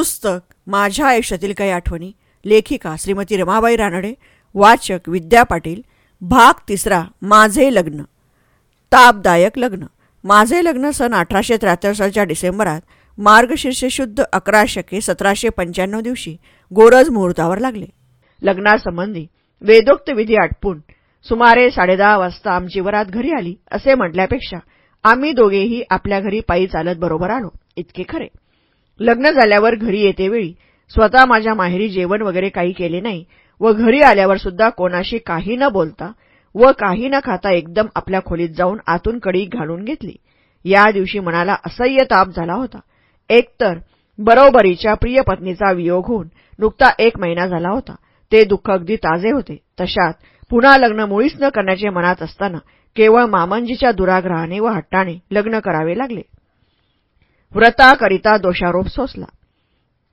पुस्तक माझ्या आयुष्यातील काही आठवणी लेखिका श्रीमती रमाबाई रानडे वाचक विद्या पाटील भाग तिसरा माझे लग्न. तापदायक लग्न. माझे लग्न सन अठराशे त्र्याहत्तर सालच्या डिसेंबरात मार्गशीर्ष शुद्ध अकरा शके सतराशे पंच्याण्णव दिवशी गोरज मुहूर्तावर लागले. लग्नासंबंधी वेदोक्त विधी आटपून सुमारे साडेदहा वाजता आमची वरात घरी आली असे म्हटल्यापेक्षा आम्ही दोघेही आपल्या घरी पायी चालत बरोबर आलो. इतके खरे. लग्न झाल्यावर घरी येतेवेळी स्वतः माझ्या माहेरी जेवण वगैरे काही केले नाही व घरी आल्यावर सुद्धा कोणाशी काही न बोलता व काही न खाता एकदम आपल्या खोलीत जाऊन आतून कडी घालून घेतली. या दिवशी मनाला असह्य ताप झाला होता. एकतर बरोबरीच्या प्रिय पत्नीचा वियोग होऊन नुकता एक महिना झाला होता. ते दुःख अगदी ताजे होते. तशात पुन्हा लग्न मुळीच न करण्याचे मनात असताना केवळ मामंजीच्या दुराग्रहाने व हट्टाने लग्न करावे लागले. व्रताकरिता दोषारोप सोसला.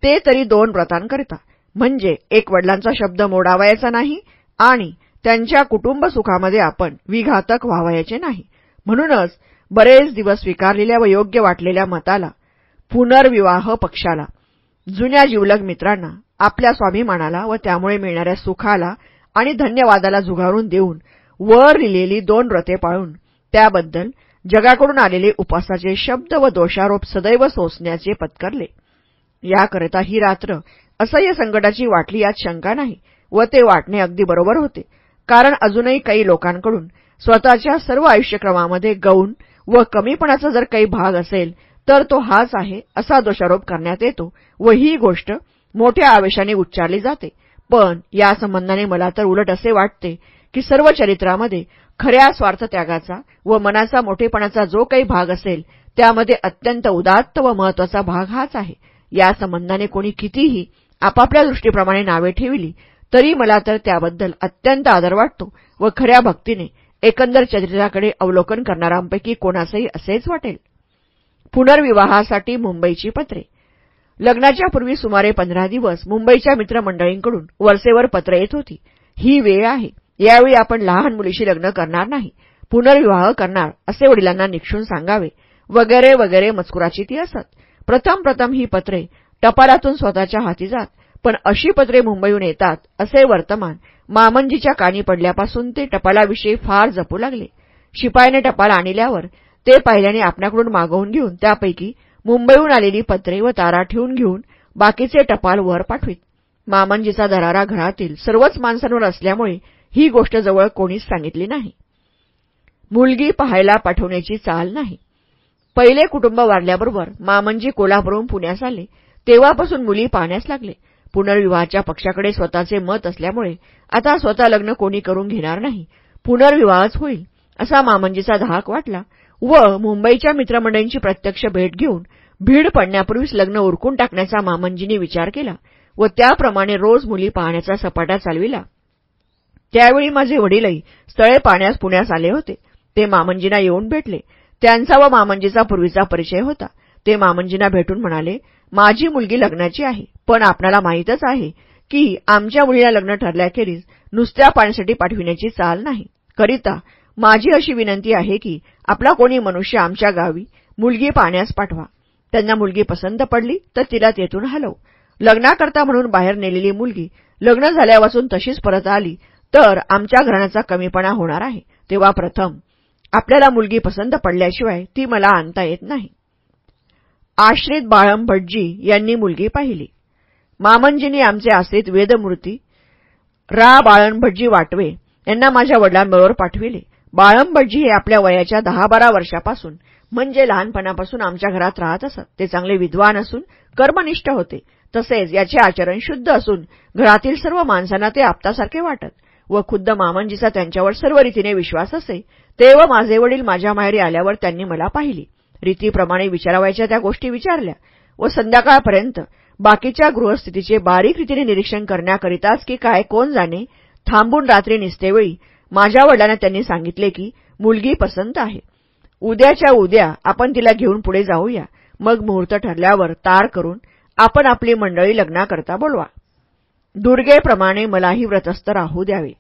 ते तरी दोन व्रतांकरिता. म्हणजे एक वडिलांचा शब्द मोडावायचा नाही आणि त्यांच्या कुटुंब सुखामध्ये आपण विघातक व्हावायचे नाही. म्हणूनच बरेच दिवस स्वीकारलेल्या व योग्य वाटलेल्या मताला पुनर्विवाह पक्षाला जुन्या जीवलग मित्रांना आपल्या स्वाभिमानाला व त्यामुळे मिळणाऱ्या सुखाला आणि धन्यवादाला झुगारून देऊन वर लिहिलेली दोन व्रते पाळून त्याबद्दल जगाकडून आलेले उपासाचे शब्द व दोषारोप सदैव सोसण्याचे पत्करले. याकरिता ही रात्र असह्य संकटाची वाटली यात शंका नाही व ते वाटणे अगदी बरोबर होते. कारण अजूनही काही लोकांकडून स्वतःच्या सर्व आयुष्यक्रमामध्ये गौण व कमीपणाचा जर काही भाग असेल तर तो हाच आहे असा दोषारोप करण्यात येतो व ही गोष्ट मोठ्या आवेशाने उच्चारली जाते. पण या संबंधाने मला तर उलट असे वाटते की सर्व चरित्रामध्ये खऱ्या स्वार्थत्यागाचा व मनाचा मोठेपणाचा जो काही भाग असेल त्यामध्ये अत्यंत उदात्त व महत्त्वाचा भाग हाच आहे. या संबंधाने कोणी कितीही आपापल्या दृष्टीप्रमाणे नावे ठेवली तरी मला तर त्याबद्दल अत्यंत आदर वाटतो व खऱ्या भक्तीने एकंदर चरित्राकडे अवलोकन करणाऱ्यांपैकी कोणासही असेच वाटेल. पुनर्विवाहासाठी मुंबईची पत्रे. लग्नाच्या पूर्वी सुमारे पंधरा दिवस मुंबईच्या मित्रमंडळींकडून वरसेवर पत्र येत होती. ही वेळ आहे. यावेळी आपण लहान मुलीशी लग्न करणार नाही पुनर्विवाह करणार असे वडिलांना निक्षून सांगावे. वगैरे वगैरे मजकुराची ती असत. प्रथम प्रथम ही पत्रे टपालातून स्वतःच्या हाती जात पण अशी पत्रे मुंबईहून येतात असे वर्तमान मामंजीच्या कानी पडल्यापासून ते टपालाविषयी फार जपू लागले. शिपायाने टपाल आणल्यावर ते पाहिल्याने आपल्याकडून मागवून घेऊन त्यापैकी मुंबईहून आलेली पत्रे व तारा ठेवून घेऊन बाकीचे टपाल वर पाठवित. मामंजीचा दरारा घरातील सर्वच माणसांवर असल्यामुळे ही गोष्ट जवळ कोणीच सांगितली नाही. मुलगी पाहायला पाठवण्याची चाल नाही. पहिले कुटुंब वारल्याबरोबर मामंजी कोल्हापूरहून पुण्यास आले. तेव्हापासून मुली पाहण्यास लागले. पुनर्विवाहाच्या पक्षाकडे स्वतःचे मत असल्यामुळे आता स्वतः लग्न कोणी करून घेणार नाही. पुनर्विवाहच होईल असा मामंजीचा धाक वाटला व मुंबईच्या मित्रमंडळींची प्रत्यक्ष भेट घेऊन भीड पडण्यापूर्वीच लग्न उरकून टाकण्याचा मामंजींनी विचार केला व त्याप्रमाणे रोज मुली पाहण्याचा सपाटा चालविला. त्यावेळी माझे वडीलही स्थळे पाण्यास पुण्यास आले होते. ते मामंजीना येऊन भेटले. त्यांचा व मामंजीचा पूर्वीचा परिचय होता. ते मामंजीना भेटून म्हणाले माझी मुलगी लग्नाची आहे पण आपणाला माहीतच आहे की आमच्या मुलीला लग्न ठरल्याखेरीज नुसत्या पाण्यासाठी पाठविण्याची चाल नाही. करिता माझी अशी विनंती आहे की आपला कोणी मनुष्य आमच्या गावी मुलगी पाण्यास पाठवा. त्यांना मुलगी पसंत पडली तर तिला तेथून हलव. लग्नाकरता म्हणून बाहेर नेलेली मुलगी लग्न झाल्यापासून तशीच परत आली तर आमच्या घराण्याचा कमीपणा होणार आहे. तेव्हा प्रथम आपल्याला मुलगी पसंत पडल्याशिवाय ती मला आणता येत नाही. आश्रित बाळम भटजी यांनी मुलगी पाहिली. मामनजींनी आमचे आश्रित वेदमूर्ती रा. बाळणभटजी वाटवे यांना माझ्या वडिलांबरोबर पाठविले. बाळंभटजी हे आपल्या वयाच्या दहा बारा वर्षापासून म्हणजे लहानपणापासून आमच्या घरात राहत असत. ते चांगले विद्वान असून कर्मनिष्ठ होते. तसेच याचे आचरण शुद्ध असून घरातील सर्व माणसांना ते आपतासारखे वाटत. व खुद्द मामंजीचा त्यांच्यावर सर्व रीतीने विश्वास असे. तेव्हा माझे वडील माझ्या माहेरी आल्यावर त्यांनी मला पाहिली. रीतीप्रमाणे विचारावायच्या त्या गोष्टी विचारल्या व संध्याकाळपर्यंत बाकीच्या गृहस्थितीचे बारीक रीतीने निरीक्षण करण्याकरिताच की काय कोण जाणे थांबून रात्री निसतेवेळी माझ्या वडिलांना त्यांनी सांगितले की मुलगी पसंत आहे. उद्याच्या उद्या आपण तिला घेऊन पुढे जाऊया. मग मुहूर्त ठरल्यावर तार करून आपण आपली मंडळी लग्नाकरता बोलवा. दुर्गेप्रमाणे मलाही व्रतस्थ राहू द्यावे.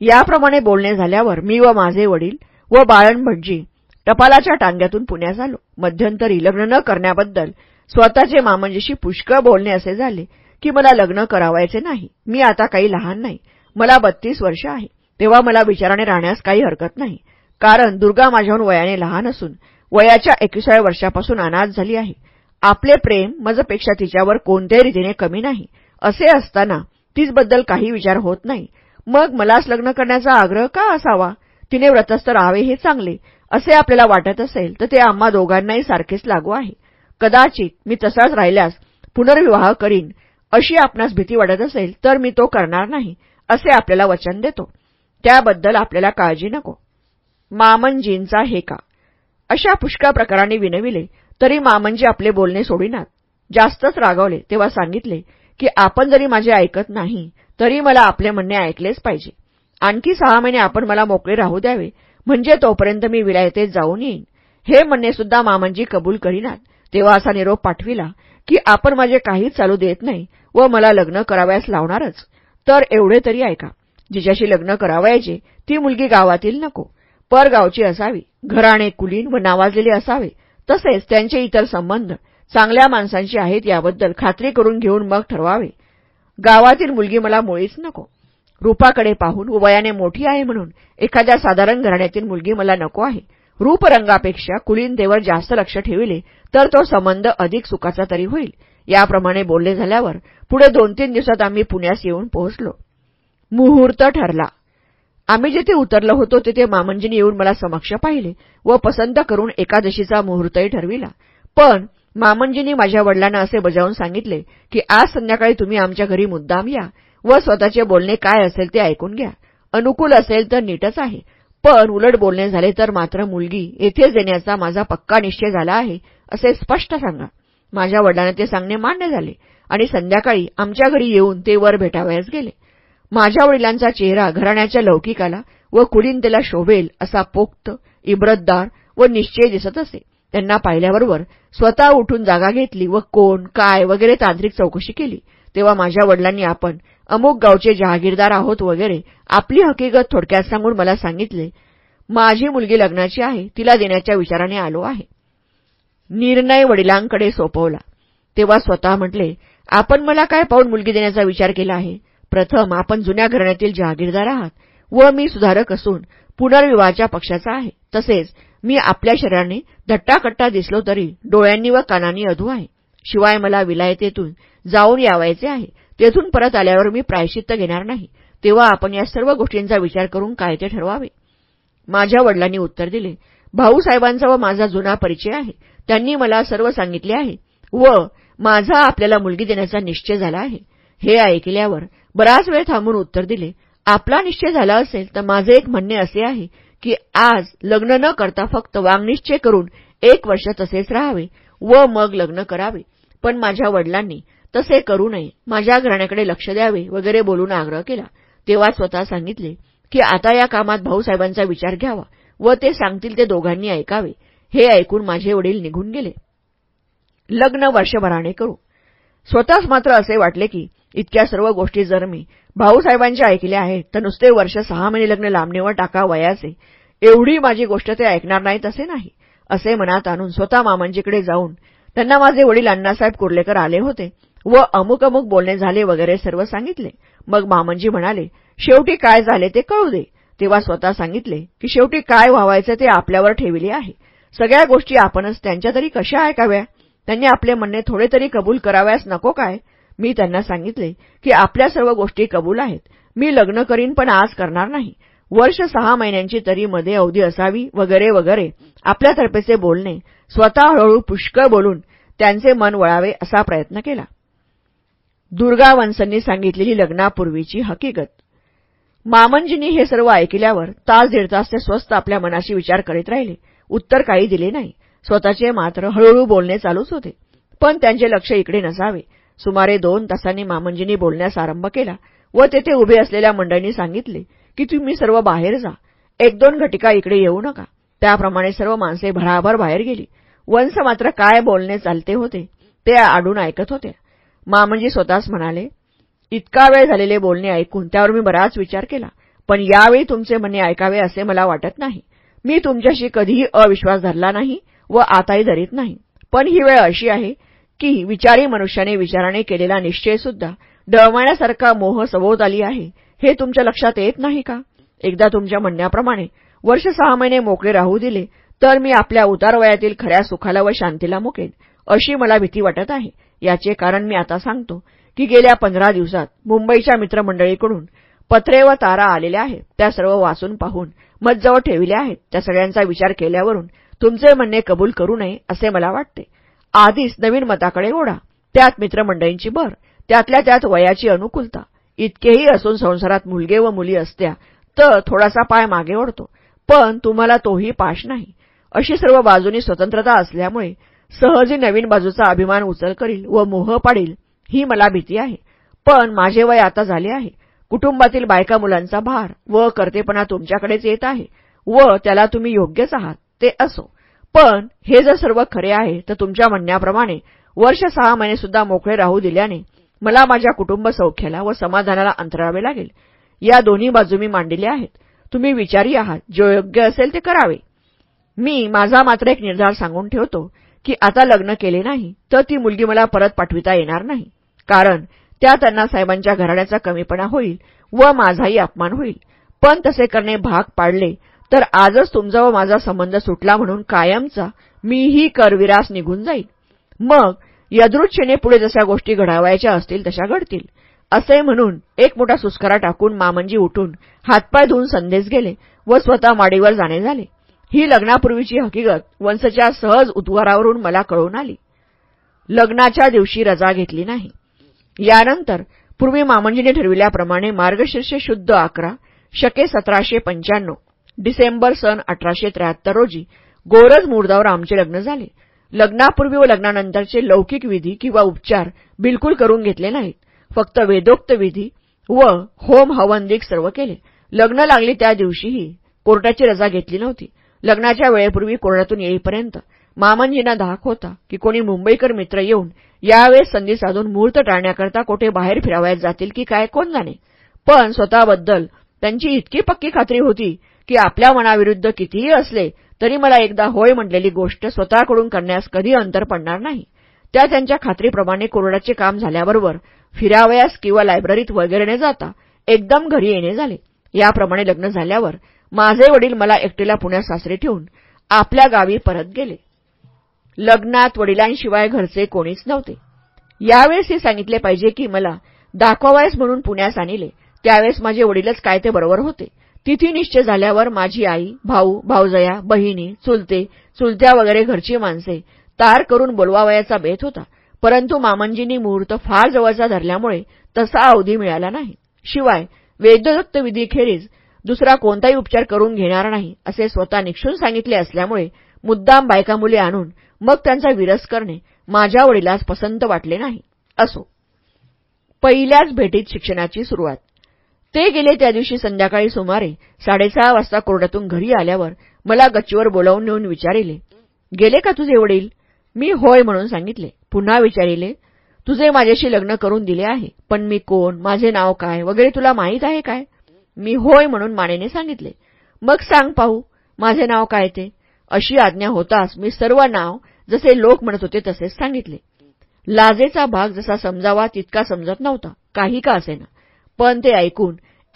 याप्रमाणे बोलणे झाल्यावर मी व माझे वडील व बाळणभटजी टपालाच्या टांग्यातून पुण्यास आलो. मध्यंतरी लग्न न करण्याबद्दल स्वतःचे मामंजीशी पुष्कळ बोलणे असे झाले की मला लग्न करावायचे नाही. मी आता काही लहान नाही. मला बत्तीस वर्ष आहे. तेव्हा मला विचाराने राहण्यास काही हरकत नाही. कारण दुर्गा माझ्याहून वयाने लहान असून वयाच्या एकविसाव्या वर्षापासून अनाथ झाली आहे. आपले प्रेम मजपेक्षा तिच्यावर कोणत्याही रीतीने कमी नाही. असे असताना तिचबद्दल काही विचार होत नाही. मग मलाच लग्न करण्याचा आग्रह का असावा? तिने व्रतस्थ राहावे हे चांगले असे आपल्याला वाटत असेल तर ते आम्हा दोघांनाही सारखेच लागू आहे. कदाचित मी तसाच राहिल्यास पुनर्विवाह करीन. अशी आपणास भीती वाटत असेल तर मी तो करणार नाही असे आपल्याला वचन देतो. त्याबद्दल आपल्याला काळजी नको. मामनजींचा हे का अशा पुष्कळ प्रकाराने विनविले तरी मामनजी आपले बोलणे सोडिनात. जास्तच रागवले तेव्हा सांगितले की आपण जरी माझे ऐकत नाही तरी मला आपले म्हणणे ऐकलेच पाहिजे. आणखी सहा महिने आपण मला मोकळे राहू द्यावे म्हणजे तोपर्यंत मी विलायतेत जाऊन येईन. हे म्हणणे सुद्धा मामांजी कबूल करीनात. तेव्हा असा निरोप पाठविला की आपण माझे काहीच चालू देत नाही व मला लग्न करावयास लावणारच. तर एवढे तरी ऐका. जिच्याशी लग्न करावायचे ती मुलगी गावातील नको. परगावची असावी घराणे कुलीन व नावाजलेले असावे. तसेच त्यांचे इतर संबंध. चांगल्या माणसांची आहेत याबद्दल खात्री करून घेऊन मग ठरवावे. गावातील मुलगी मला मुळीच नको. रूपाकडे पाहून वयाने मोठी आहे म्हणून एखाद्या साधारण घराण्यातील मुलगी मला नको आहे. रूपरंगापेक्षा कुलीनतेवर जास्त लक्ष ठेविले तर तो संबंध अधिक सुखाचा तरी होईल. याप्रमाणे बोलले झाल्यावर पुढे दोन तीन दिवसात आम्ही पुण्यास येऊन पोहोचलो. मुहूर्त ठरला. आम्ही जिथे उतरलो होतो तिथे मामंजीने येऊन मला समक्ष पाहिले व पसंत करून एकादशीचा मुहूर्तही ठरविला. पण मामंजींनी माझ्या वडिलांना असे बजावून सांगितले की आज संध्याकाळी तुम्ही आमच्या घरी मुद्दाम या व स्वतःचे बोलणे काय असेल ते ऐकून घ्या. अनुकूल असेल तर नीटच आहे. पण उलट बोलणे झाले तर मात्र मुलगी येथेच येण्याचा माझा पक्का निश्चय झाला आहे असे स्पष्ट सांगा. माझ्या वडिलांना ते सांगणे मान्य झाले आणि संध्याकाळी आमच्या घरी येऊन ते वर भेटावयास गेले. माझ्या वडिलांचा चेहरा घराण्याच्या लौकिकाला व कुलीनतेला शोभेल असा पोक्त इब्रतदार व निश्चय दिसत असे. त्यांना पाहिल्याबरोबर स्वतः उठून जागा घेतली व कोण काय वगैरे तांत्रिक चौकशी केली. तेव्हा माझ्या वडिलांनी आपण अमुक गावचे जहागीरदार आहोत वगैरे आपली हकीकत थोडक्यात सांगून मला सांगितले. माझी मुलगी लग्नाची आहे तिला देण्याच्या विचाराने आलो आहे. निर्णय वडिलांकडे सोपवला. तेव्हा स्वतः म्हटले आपण मला काय पाहून मुलगी देण्याचा विचार केला आहे? प्रथम आपण जुन्या घराण्यातील जहागीरदार आहात व मी सुधारक असून पुनर्विवाहाच्या पक्षाचा आहे. तसेच मी आपल्या शरीराने धट्टाकट्टा दिसलो तरी डोळ्यांनी व कानांनी अधू आहे. शिवाय मला विलायतेतून जाऊन यावायचे आहे. तेथून परत आल्यावर मी प्रायश्चित्त घेणार नाही. तेव्हा आपण या सर्व गोष्टींचा विचार करून काय ते ठरवावे. माझ्या वडिलांनी उत्तर दिले भाऊसाहेबांचा व माझा जुना परिचय आहे. त्यांनी मला सर्व सांगितले आहे व माझा आपल्याला मुलगी देण्याचा निश्चय झाला आहे. हे ऐकल्यावर बराच वेळ थांबून उत्तर दिले आपला निश्चय झाला असेल तर माझे एक म्हणणे असे आहे की आज लग्न न करता फक्त वांगनिश्चय करून एक वर्ष तसेच राहावे व मग लग्न करावे. पण माझ्या वडिलांनी तसे करू नये. माझ्या घराण्याकडे लक्ष द्यावे वगैरे बोलून आग्रह केला. तेव्हा स्वतः सांगितले की आता या कामात भाऊसाहेबांचा विचार घ्यावा व ते सांगतील ते दोघांनी ऐकावे. हे ऐकून माझे वडील निघून गेले. लग्न वर्षभराने करू. स्वतःच मात्र असे वाटले की इतक्या सर्व गोष्टी जर मी भाऊसाहेबांच्या ऐकल्या आहेत तर नुसते वर्ष सहा महिने लग्न लांबणीवर टाका वयाचे. एवढी माझी गोष्ट ते ऐकणार नाहीत असे नाही. असे मनात आणून स्वतः मामांजीकडे जाऊन त्यांना माझे वडील अण्णासाहेब कुर्लेकर आले होते व अमुक अमुक बोलणे झाले वगैरे सर्व सांगितले. मग मामनजी म्हणाले शेवटी काय झाले ते कळू दे. तेव्हा स्वतः सांगितले की शेवटी काय व्हावायचं ते आपल्यावर ठेविले आहे. सगळ्या गोष्टी आपणच त्यांच्या तरी कशा ऐकाव्या? त्यांनी आपले म्हणणे थोडे तरी कबूल कराव्यास नको काय? मी त्यांना सांगितले की आपल्या सर्व गोष्टी कबूल आहेत. मी लग्न करीन पण आज करणार नाही. वर्ष सहा महिन्यांची तरी मध्ये अवधी असावी वगैरे वगैरे. आपल्यातर्फेचे बोलणे स्वतः हळूहळू पुष्कळ बोलून त्यांचे मन वळावे असा प्रयत्न केला. दुर्गा वंसांनी सांगितलेली लग्नापूर्वीची हकीकत. मामनजींनी हे सर्व ऐकल्यावर तास दीड तास ते स्वस्त आपल्या मनाशी विचार करीत राहिले. उत्तर काही दिले नाही. स्वतःचे मात्र हळूहळू बोलणे चालूच होते. पण त्यांचे लक्ष इकडे नसावे. सुमारे दोन तासांनी मामंजींनी बोलण्यास आरंभ केला व तेथे उभे असलेल्या मंडळींनी सांगितले की तुम्ही सर्व बाहेर जा. एक दोन घटिका इकडे येऊ नका. त्याप्रमाणे सर्व माणसे भराभर बाहेर गेली. वंश मात्र काय बोलणे चालते होते ते आडून ऐकत होते. मामंजी स्वतःच म्हणाले इतका वेळ झालेले बोलणे ऐकून त्यावर मी बराच विचार केला पण यावेळी तुमचे म्हणणे ऐकावे असे मला वाटत नाही. मी तुमच्याशी कधीही अविश्वास धरला नाही व आताही धरीत नाही. पण ही वेळ अशी आहे की विचारी मनुष्याने विचाराने केलेला निश्चय सुद्धा डळमळण्यासारखा मोह सभोवताली आहे. हे तुमच्या लक्षात येत नाही का? एकदा तुमच्या म्हणण्याप्रमाणे वर्ष सहा महिने मोकळे राहू दिले तर मी आपल्या उतारवयातील खऱ्या सुखाला व शांतीला मुकेन अशी मला भीती वाटत आहे. याचे कारण मी आता सांगतो की गेल्या पंधरा दिवसात मुंबईच्या मित्रमंडळीकडून पत्रे व तारा आलेल्या आहेत. त्या सर्व वाचून पाहून मजजवळ ठेविल्या आहेत. त्या सगळ्यांचा विचार केल्यावरून तुमचे म्हणणे कबूल करू नये असे मला वाटते. आधीच नवीन मताकडे ओढा. त्यात मित्रमंडळींची भर त्यातल्या त्यात वयाची अनुकूलता. इतकेही असून संसारात मुलगे व मुली असत्या तर थोडासा पाय मागे ओढतो. पण तुम्हाला तोही पाश नाही. अशी सर्व बाजूनी स्वतंत्रता असल्यामुळे सहजी नवीन बाजूचा अभिमान उचल करील व मोह पाडील ही मला भीती आहे. पण माझे वय आता झाले आहे. कुटुंबातील बायका मुलांचा भार व कर्तेपणा तुमच्याकडेच येत आहे व त्याला तुम्ही योग्यच आहात ते असो. पण हे जर सर्व खरे आहे तर तुमच्या म्हणण्याप्रमाणे वर्ष सहा महिने सुद्धा मोकळे राहू दिल्याने मला माझ्या कुटुंब सौख्याला व समाधानाला अंतरावे लागेल. या दोन्ही बाजू मी मांडलेल्या आहेत. तुम्ही विचारी आहात जो योग्य असेल ते करावे. मी माझा मात्र एक निर्धार सांगून ठेवतो की आता लग्न केले नाही तर ती मुलगी मला परत पाठविता येणार नाही. कारण त्या त्यांना साहेबांच्या घराण्याचा कमीपणा होईल व माझाही अपमान होईल. पण तसे करणे भाग पाडले तर आजच तुमचा व माझा संबंध सुटला म्हणून कायमचा मीही करविरास निघून जाईल मग यदृच्छेने पुढे जशा गोष्टी घडावायच्या असतील तशा घडतील. असे म्हणून एक मोठा सुस्कारा टाकून मामंजी उठून हातपाय धुवून संदेश गेले व स्वतः माडीवर जाणे झाले. ही लग्नापूर्वीची हकीकत वंशच्या सहज उद्वारावरून मला कळून आली. लग्नाच्या दिवशी रजा घेतली नाही. यानंतर पूर्वी मामंजीने ठरविल्याप्रमाणे मार्गशीर्ष शुद्ध अकरा शके सतराशे पंच्याण्णव डिसेंबर सन अठराशे त्र्याहत्तर रोजी गोरज मुर्दावर आमचे लग्न झाले. लग्नापूर्वी व लग्नानंतरचे लौकिक विधी किंवा उपचार बिलकुल करून घेतले नाहीत. फक्त वेदोक्त विधी व होम हवनदीक सर्व केले. लग्न लागली त्या दिवशीही कोर्टाची रजा घेतली नव्हती. लग्नाच्या वेळेपूर्वी कोर्टातून येईपर्यंत मामनजींना धाक होता की कोणी मुंबईकर मित्र येऊन यावेळेस संधी साधून मुहूर्त टाळण्याकरता कोठे बाहेर फिरावयात जातील की काय कोण जाणे. पण स्वतःबद्दल त्यांची इतकी पक्की खात्री होती की आपल्या मनाविरुद्ध कितीही असले तरी मला एकदा होय म्हटलेली गोष्ट स्वतःकडून करण्यास कधी अंतर पडणार नाही. त्या त्यांच्या खात्रीप्रमाणे कोरडाचे काम झाल्याबरोबर फिरावयास किंवा लायब्ररीत वगैरे जाता एकदम घरी येणे झाले. याप्रमाणे लग्न झाल्यावर माझे वडील मला एकटीला पुण्यात सासरे ठेवून आपल्या गावी परत गेले. लग्नात वडिलांशिवाय घरचे कोणीच नव्हते. यावेळेस हे सांगितले पाहिजे की मला दाखवावयास म्हणून पुण्यास आणले. त्यावेळेस माझे वडीलच काय ते बरोबर होते. तिथी निश्चय झाल्यावर माझी आई भाऊ भाऊजया बहिणी चुलते चुलत्या वगैरे घरची माणसे तार करून बोलवावयाचा बेत होता. परंतु मामंजींनी मुहूर्त फार जवळचा धरल्यामुळे तसा अवधी मिळाला नाही. शिवाय वेददत्त विधीखेरीज दुसरा कोणताही उपचार करून घेणार नाही असे स्वतः निक्षून सांगितले असल्यामुळे मुद्दाम बायका मुली आणून मग त्यांचा विरस करणे माझ्या वडिलास पसंत वाटले नाही. असो. पहिल्याच भेटीत शिक्षणाची सुरुवात. ते गेले त्या दिवशी संध्याकाळी सुमारे साडेसहा वाजता कोर्टातून घरी आल्यावर मला गच्चीवर बोलावून नेऊन विचारिले गेले का तुझे वडील? मी होय म्हणून सांगितले. पुन्हा विचारिले तुझे माझ्याशी लग्न करून दिले आहे पण मी कोण? माझे नाव काय? वगैरे तुला माहीत आहे काय? मी होय म्हणून मानेने सांगितले. मग सांग पाहू माझे नाव काय ते? अशी आज्ञा होताच मी सर्व नाव जसे लोक म्हणत होते तसेच सांगितले. लाजेचा भाग जसा समजावा तितका समजत नव्हता काही का असेना. पण ते ऐकून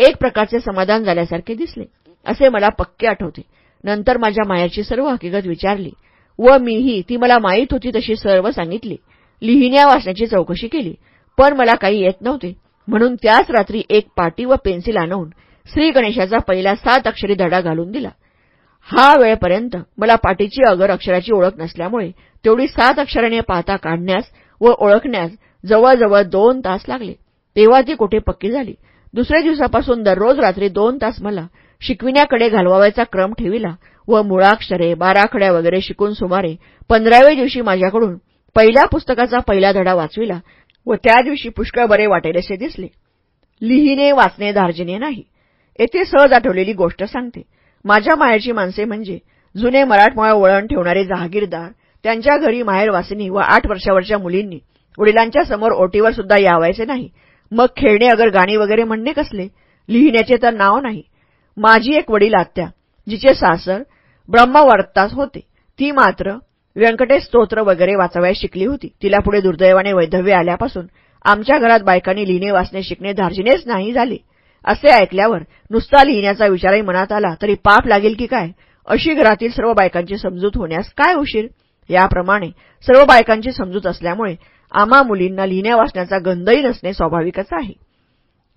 एक प्रकारचे समाधान झाल्यासारखे दिसले. असे मला पक्के आठवते. नंतर माझ्या मायाची सर्व हकीकत विचारली. व मीही ती मला माहीत होती तशी सर्व सांगितली. लिहिण्या वाचण्याची चौकशी केली. पण मला काही येत नव्हते. म्हणून त्याच रात्री एक पाटी व पेन्सिल आणून श्री गणेशाचा पहिला सात अक्षरी धडा घालून दिला. हा वेळपर्यंत मला पाटीची अगर अक्षराची ओळख नसल्यामुळे तेवढी सात अक्षराने पाहता काढण्यास व ओळखण्यास जवळजवळ दोन तास लागले. तेव्हा ती कुठे पक्की झाली? दुसऱ्या दिवसापासून दररोज रात्री दोन तास मला शिकविण्याकडे घालवायचा क्रम ठेविला व मुळाक्षरे बाराखड्या वगैरे शिकून सुमारे पंधराव्या दिवशी माझ्याकडून पहिल्या पुस्तकाचा पहिला धडा वाचविला व त्या दिवशी पुष्कळ बरे वाटेल असे दिसले. लिहिणे वाचणे धार्जिने नाही. येथे सहज आठवलेली गोष्ट सांगते. माझ्या मायाची माणसे म्हणजे जुने मराठमोळा वळण ठेवणारे जहागीरदार त्यांच्या घरी माहेरवासिनी व आठ वर्षावरच्या मुलींनी वडिलांच्या समोर ओटीवर सुद्धा यावायचे नाही. मग खेळणे अगर गाणी वगैरे म्हणणे कसले? लिहिण्याचे तर नाव नाही. माझी एक वडील आत्या जिचे सासर ब्रह्मवर्तास होते. ती मात्र व्यंकटेश स्तोत्र वगैरे वाचवायला शिकली होती. तिला पुढे दुर्दैवाने वैधव्य आल्यापासून आमच्या घरात बायकांनी लिहिणे वाचणे शिकणे धार्जिनेच नाही झाले. असे ऐकल्यावर नुसता लिहिण्याचा विचारही मनात आला तरी पाप लागेल की काय? अशी घरातील सर्व बायकांची समजूत होण्यास काय उशीर? याप्रमाणे सर्व बायकांची समजूत असल्यामुळे आम्हा मुलींना लिहिण्या वाचण्याचा गंधही नसणे स्वाभाविकच आहे.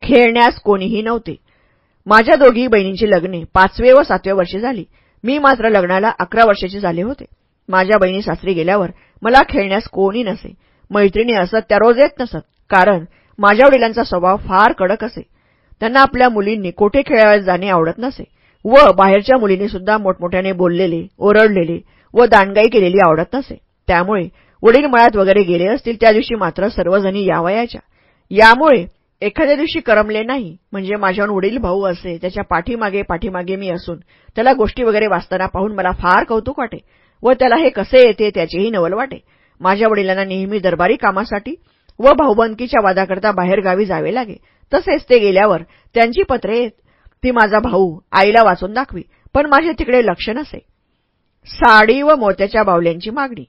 खेळण्यास कोणीही नव्हते. माझ्या दोघी बहिणींची लग्ने पाचवे व सातव्या वर्षी झाली. मी मात्र लग्नाला अकरा वर्षाचे झाले होते. माझ्या बहिणी सासरी गेल्यावर मला खेळण्यास कोणी नसे. मैत्रिणी असत त्या रोज येत नसत कारण माझ्या वडिलांचा स्वभाव फार कडक असे. त्यांना आपल्या मुलींनी कोठे खेळायला जाणे आवडत नसे व बाहेरच्या मुलींनी सुद्धा मोठमोठ्याने बोललेले ओरडलेले व दांडगाई केलेली आवडत नसे. त्यामुळे वडील मळ्यात वगैरे गेले असतील त्या दिवशी मात्र सर्वजणी यावयाच्या. यामुळे एखाद्या दिवशी करमले नाही म्हणजे माझ्यावर वडील भाऊ असे त्याच्या पाठीमागे पाठीमागे मी असून त्याला गोष्टी वगैरे वाचताना पाहून मला फार कौतुक वाटे व त्याला हे कसे येते त्याचेही नवल वाटे. माझ्या वडिलांना नेहमी दरबारी कामासाठी व भाऊबंदकीच्या वादाकरता बाहेरगावी जावे लागे. तसेच ते गेल्यावर त्यांची पत्रे येत ती माझा भाऊ आईला वाचून दाखवी पण माझे तिकडे लक्ष नसे. साडी व मोत्याच्या बावल्यांची मागणी.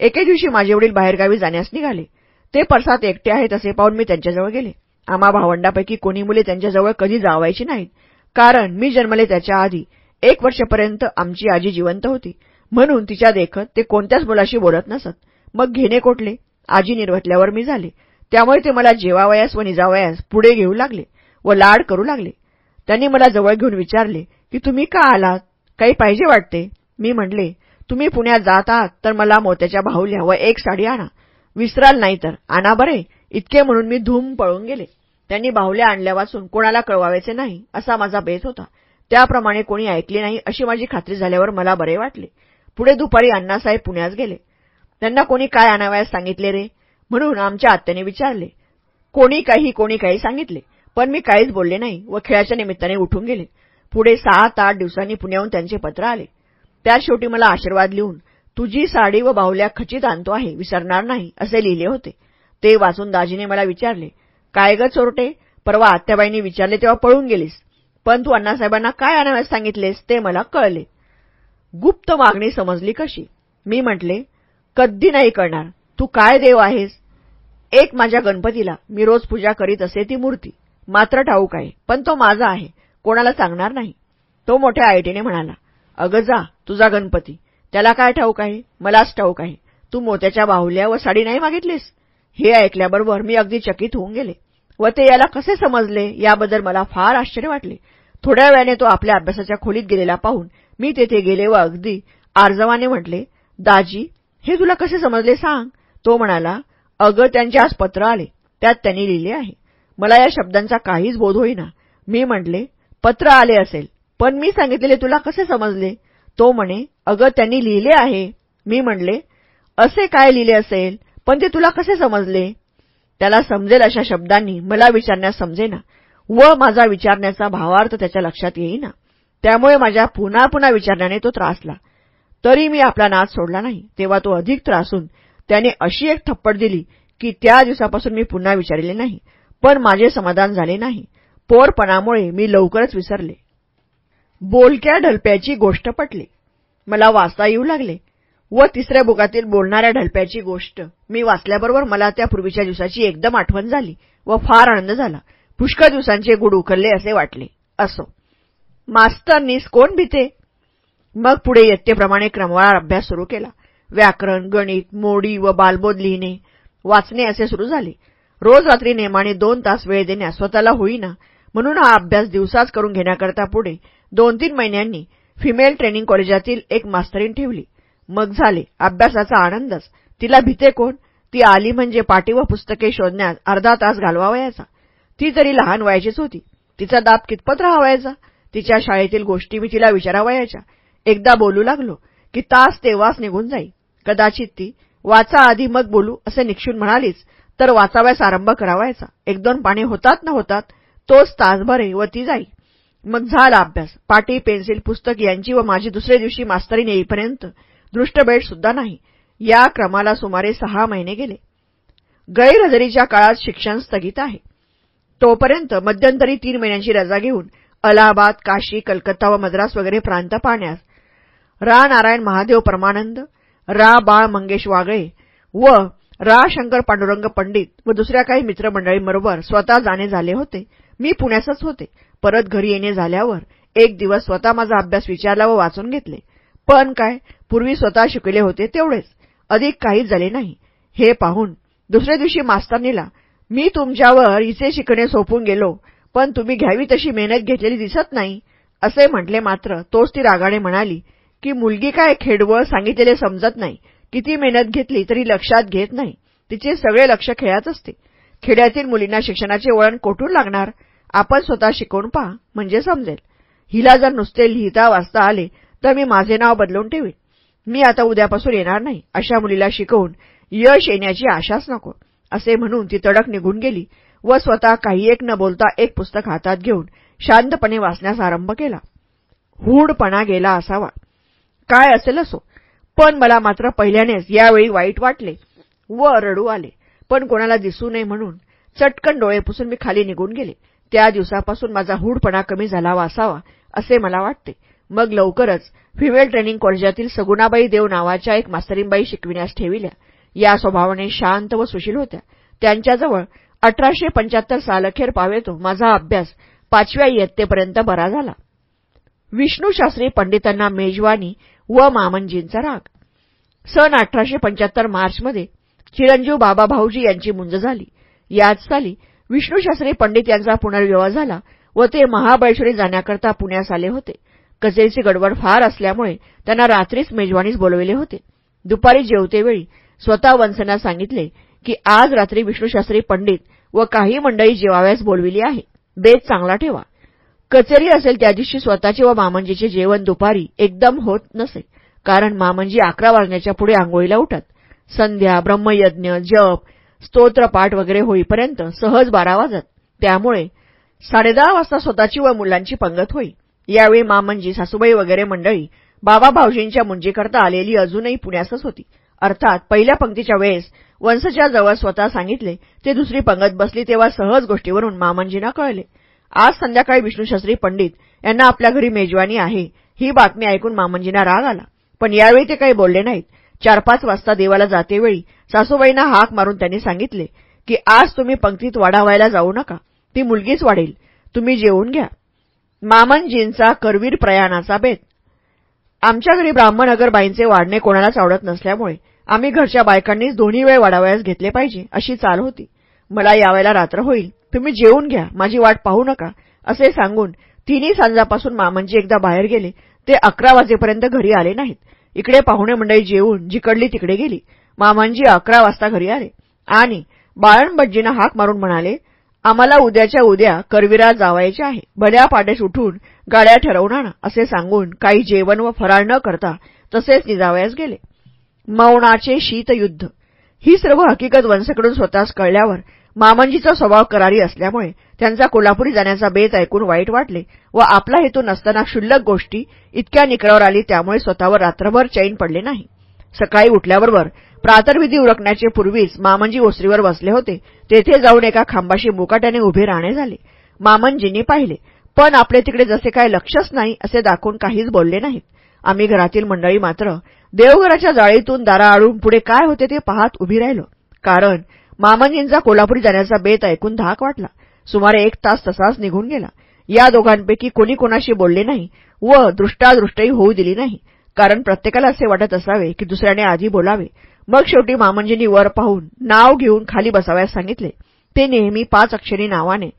एके दिवशी माझे वडील बाहेरगावी जाण्यास निघाले. ते परसात एकटे आहेत असे पाहून मी त्यांच्याजवळ गेले. आम्हा भावंडापैकी कोणी मुले त्यांच्याजवळ कधी जावायची नाहीत. कारण मी जन्मले त्याच्या आधी एक वर्षपर्यंत आमची आजी जिवंत होती. म्हणून तिच्या देखत ते कोणत्याच मुलाशी बोलत नसत. मग घेणे कोटले आजी निर्वतल्यावर मी झाले. त्यामुळे ते मला जेवावयास व निजावयास पुढे घेऊ लागले व लाड करू लागले. त्यांनी मला जवळ घेऊन विचारले की तुम्ही का आलात? काही पाहिजे वाटते? मी म्हटले तुम्ही पुण्यात जात आहात तर मला मोत्याच्या बाहुल्या व एक साडी आणा. विसराल नाही तर. आणा बरे. इतके म्हणून मी धूम पळून गेले. त्यांनी बाहुल्या आणल्या वाचून कोणाला कळवायचे नाही असा माझा बेत होता. त्याप्रमाणे कोणी ऐकले नाही अशी माझी खात्री झाल्यावर मला बरे वाटले. पुढे दुपारी अण्णासाहेब पुण्यास गेले. त्यांना कोणी काय आणावयास सांगितले रे? म्हणून आमच्या आत्याने विचारले. कोणी काही कोणी काही सांगितले. पण मी काहीच बोलले नाही व खेळाच्या निमित्ताने उठून गेले. पुढे सात आठ दिवसांनी पुण्याहून त्यांचे पत्र आले. त्या शेवटी मला आशीर्वाद लिहून तुझी साडी व बाहुल्या खचित आणतो आहे विसरणार नाही असे लिहिले होते. ते वाचून दाजीने मला विचारले काय ग चोरटे? परवा आत्याबाईंनी विचारले तेव्हा पळून गेलीस. पण तू अण्णासाहेबांना काय आणाव्यास सांगितलेस ते मला कळले. गुप्त मागणी समजली कशी? मी म्हटले कधी नाही करणार तू काय देव आहेस? एक माझ्या गणपतीला. मी रोज पूजा करीत असे ती मूर्ती. मात्र ठाऊक आहे पण तो माझा आहे. कोणाला सांगणार नाही. तो मोठ्या आयटीने म्हणाला अगं जा तुझा गणपती. त्याला काय ठाऊक आहे? मलाच ठाऊक आहे. तू मोत्याच्या बाहुल्या व साडी नाही मागितलीस? हे ऐकल्याबरोबर मी अगदी चकित होऊन गेले. व ते याला कसे समजले याबद्दल मला फार आश्चर्य वाटले. थोड्या वेळाने तो आपल्या अभ्यासाच्या खोलीत गेलेला पाहून मी तेथे गेले व अगदी आर्जवाने म्हटले दाजी हे तुला कसे समजले सांग. तो म्हणाला अगं त्यांचे आज पत्र आले. त्यात त्यांनी लिहिले आहे. मला या शब्दांचा काहीच बोध होईना. मी म्हटले पत्र आले असेल. पण मी सांगितलेले तुला कसे समजले? तो म्हणे अगं त्यांनी लिहिले आहे. मी म्हणले असे काय लिहिले असेल? पण ते तुला कसे समजले? त्याला समजेल अशा शब्दांनी. मला विचारण्यास समजेना. व माझा विचारण्याचा भावार्थ त्याच्या लक्षात येईना. त्यामुळे माझ्या पुन्हा पुन्हा विचारण्याने तो त्रासला. तरी मी आपला नाच सोडला नाही. तेव्हा तो अधिक त्रासून त्याने अशी एक थप्पड दिली की त्या दिवसापासून मी पुन्हा विचारले नाही. पण माझे समाधान झाले नाही. पोरपणामुळे मी लवकरच विसरले. बोलक्या ढलप्याची गोष्ट पटली. मला वाचता येऊ लागले व तिसऱ्या बुकातील बोलणाऱ्या ढलप्याची गोष्ट. मी वाचल्याबरोबर मला त्या पूर्वीच्या दिवसाची एकदम आठवण झाली व फार आनंद झाला. पुष्कळ दिवसांचे गुड उखरले असे वाटले. असो. मास्तरनीस कोण भीते? मग पुढे येत्तेप्रमाणे क्रमवार अभ्यास सुरू केला. व्याकरण गणित मोडी व बालबोध लिहिणे वाचणे असे सुरू झाले. रोज रात्री नेमाने दोन तास वेळ देण्यास स्वतःला होईना. म्हणून हा अभ्यास दिवसाच करून घेण्याकरता पुढे. दोन तीन महिन्यांनी फिमेल ट्रेनिंग कॉलेजातील एक मास्तरीन ठेवली. मग झाले. अभ्यासाचा आनंदच. तिला भीते कोण? ती आली म्हणजे पाटी व पुस्तके शोधण्यात अर्धा तास घालवावयाचा. ती तरी लहान वयाचीच होती. तिचा दाब कितपत राहावायचा? तिच्या शाळेतील गोष्टी मी तिला विचारावयाच्या. एकदा बोलू लागलो की तास तेव्हाच निघून जाई. कदाचित ती वाचा आधी मग बोलू असे निक्षून म्हणालीच. तर वाचाव्यास आरंभ करावायचा. एक दोन पाणी होतात न होतात तोच तासभरे व ती जाई. मग झाला अभ्यास. पाटी पेन्सिल पुस्तक यांची व माझी दुसऱ्या दिवशी मास्तरीने येईपर्यंत दृष्टबेट सुद्धा नाही. या क्रमाला सुमारे सहा महिने गेले. गैरहजेरीच्या काळात शिक्षण स्थगित आहे. तोपर्यंत मध्यंतरी तीन महिन्यांची रजा घेऊन अलाहाबाद काशी कलकत्ता व मद्रास वगैरे प्रांत पाहण्यास रा. नारायण महादेव परमानंद रा. बाळ मंगेश वागळे व रा. शंकर पांडुरंग पंडित व दुसऱ्या काही मित्रमंडळींबरोबर स्वतः जाणे झाले होते. मी पुण्यासच होते. परत घरी येणे झाल्यावर एक दिवस स्वतः माझा अभ्यास विचारला व वाचून घेतले. पण काय पूर्वी स्वतः शिकले होते तेवढेच. अधिक काहीच झाले नाही. हे पाहून दुसऱ्या दिवशी मास्तरनीला मी तुमच्यावर इचे शिकणे सोपून गेलो पण तुम्ही घ्यावी तशी मेहनत घेतलेली दिसत नाही. असे म्हटले मात्र तोच ती रागाने म्हणाली की मुलगी काय खेडवळ सांगितलेले समजत नाही. किती मेहनत घेतली तरी लक्षात घेत नाही. तिचे सगळे लक्ष खेळात असते. खेड्यातील मुलींना शिक्षणाचे वळण कोठून लागणार? आपण स्वतः शिकवून पहा म्हणजे समजेल. हिला जर नुसते लिहिता वाचता आले तर मी माझे नाव बदलून ठेवीन. मी आता उद्यापासून येणार नाही अशा मुलीला शिकवून यश येण्याची आशाच नको असे म्हणून ती तडक निघून गेली व स्वतः काही एक न बोलता एक पुस्तक हातात घेऊन शांतपणे वाचण्यास आरंभ केला. हूडपणा गेला असावा. काय असेल असो पण मला मात्र पहिल्यानेच यावेळी वाईट वाटले व रडू आले पण कोणाला दिसू नये म्हणून चटकन डोळे पुसून मी खाली निघून गेले. त्या दिवसापासून माझा हूडपणा कमी झाला असावा असे मला वाटते. मग लवकरच फिमेल ट्रेनिंग कॉलेजातील सगुणाबाई देव नावाच्या एक मास्तरींबाई शिकविण्यास ठेविल्या. या स्वभावाने शांत व सुशील होत्या. त्यांच्याजवळ अठराशे पंच्याहत्तर सालखेर पावेतो माझा अभ्यास पाचव्या इयत्तेपर्यंत बरा झाला. विष्णूशास्त्री पंडितांना मेजवानी व मामनजींचा राग. सन अठराशे पंच्याहत्तर मार्चमध्ये चिरंजीव बाबा भाऊजी यांची मुंज झाली. याच साली विष्णूशास्त्री पंडित यांचा पुनर्विवाह झाला व ते महाबळेश्वरी जाण्याकरता पुण्यास आले होते. कचेरीची गडबड फार असल्यामुळे त्यांना रात्रीच मेजवानीस बोलविले होते. दुपारी जेवतेवेळी स्वतः वंसना सांगितले की आज रात्री विष्णूशास्त्री पंडित व काही मंडळी जेवाव्यास बोलविली आहे. बेत चांगला ठेवा. कचेरी असेल त्या दिवशी स्वतःचे व मामंजीचे जेवण दुपारी एकदम होत नसे कारण मामंजी अकरा वाजण्याच्या पुढे आंघोळीला उठत. संध्या ब्रह्मयज्ञ जप स्तोत्रपाठ वगैरे होईपर्यंत सहज बारा वाजत. त्यामुळे साडेदहा वाजता स्वतःची व मुलांची पंगत होई. यावेळी मामंजी म्हणजे सासूबाई वगैरे मंडळी बाबा भाऊजींच्या मुंजीकरता आलेली अजूनही पुण्यासच होती. अर्थात पहिल्या पंक्तीच्या वेळेस वंशच्या जवळ स्वतः सांगितले ते दुसरी पंगत बसली तेव्हा सहज गोष्टीवरून मामंजींना कळले. आज संध्याकाळी विष्णूशास्त्री पंडित यांना आपल्या घरी मेजवानी आहे. ही बातमी ऐकून मामंजींना राग आला. पण यावेळी ते काही बोलले नाहीत. चार पाच वाजता देवाला जातेवेळी सासूबाईंना हाक मारून त्यांनी सांगितले की आज तुम्ही पंक्तीत वाढावायला जाऊ नका ती मुलगीच वाढेल तुम्ही जेवून घ्या. मामनजींचा करवीर प्रयाणाचा बेत. आमच्या घरी ब्राह्मणनगर बाईंचे वाढणे कोणालाच आवडत नसल्यामुळे आम्ही घरच्या बायकांनीच दोन्ही वेळ वाढावयास घेतले पाहिजे अशी चाल होती. मला यावेळेला रात्र होईल तुम्ही जेवून घ्या माझी वाट पाहू नका असे सांगून तिन्ही सांजापासून मामनजी एकदा बाहेर गेले ते अकरा वाजेपर्यंत घरी आले नाहीत. इकडे पाहुणे मंडळी जेवून जिकडली तिकडे गेली. मामांजी अकरा वाजता घरी आले. आणि बाळणबज्जीनं हाक मारून म्हणाले आम्हाला उद्याच्या उद्या करविरा जावायचे आहे. भल्या पाटेस उठून गाड्या ठरवून आणा असे सांगून काही जेवण व फराळ न करता तसेच निजावयास गेले. मौनाचे शीतयुद्ध. ही सर्व हकीकत वंशकडून स्वतःच कळल्यावर मामंजीचा स्वभाव करारी असल्यामुळे त्यांचा कोल्हापुरी जाण्याचा बेत ऐकून वाईट वाटले व आपला हेतू नसताना क्षुल्लक गोष्टी इतक्या निकळावर आली त्यामुळे स्वतःवर रात्रभर चैन पडले नाही. सकाळी उठल्याबरोबर प्रातर्विधी उरकण्याचे पूर्वीच मामंजी ओसरीवर बसले होते. तेथे जाऊन एका खांबाशी मुकाट्याने उभे राहणे झाले. मामनजींनी पाहिले पण आपले तिकडे जसे काय लक्षच नाही असे दाखवून काहीच बोलले नाहीत. आम्ही घरातील मंडळी मात्र देवघराच्या जाळीतून दारा आळून पुढे काय होते ते पाहत उभी राहिलो. कारण मामनजींचा कोल्हापुरी जाण्याचा बेत ऐकून धाक वाटला. सुमारे एक तास तसाच निघून गेला. या दोघांपैकी कोणी कोणाशी बोलले नाही व दृष्टादृष्टही होऊ दिली नाही. कारण प्रत्येकाला असे वाटत असावे की दुसऱ्याने आधी बोलावे. मग शेवटी मामंजींनी वर पाहून नाव घेऊन खाली बसावयास सांगितले. ते नेहमी पाच अक्षरी नावाने.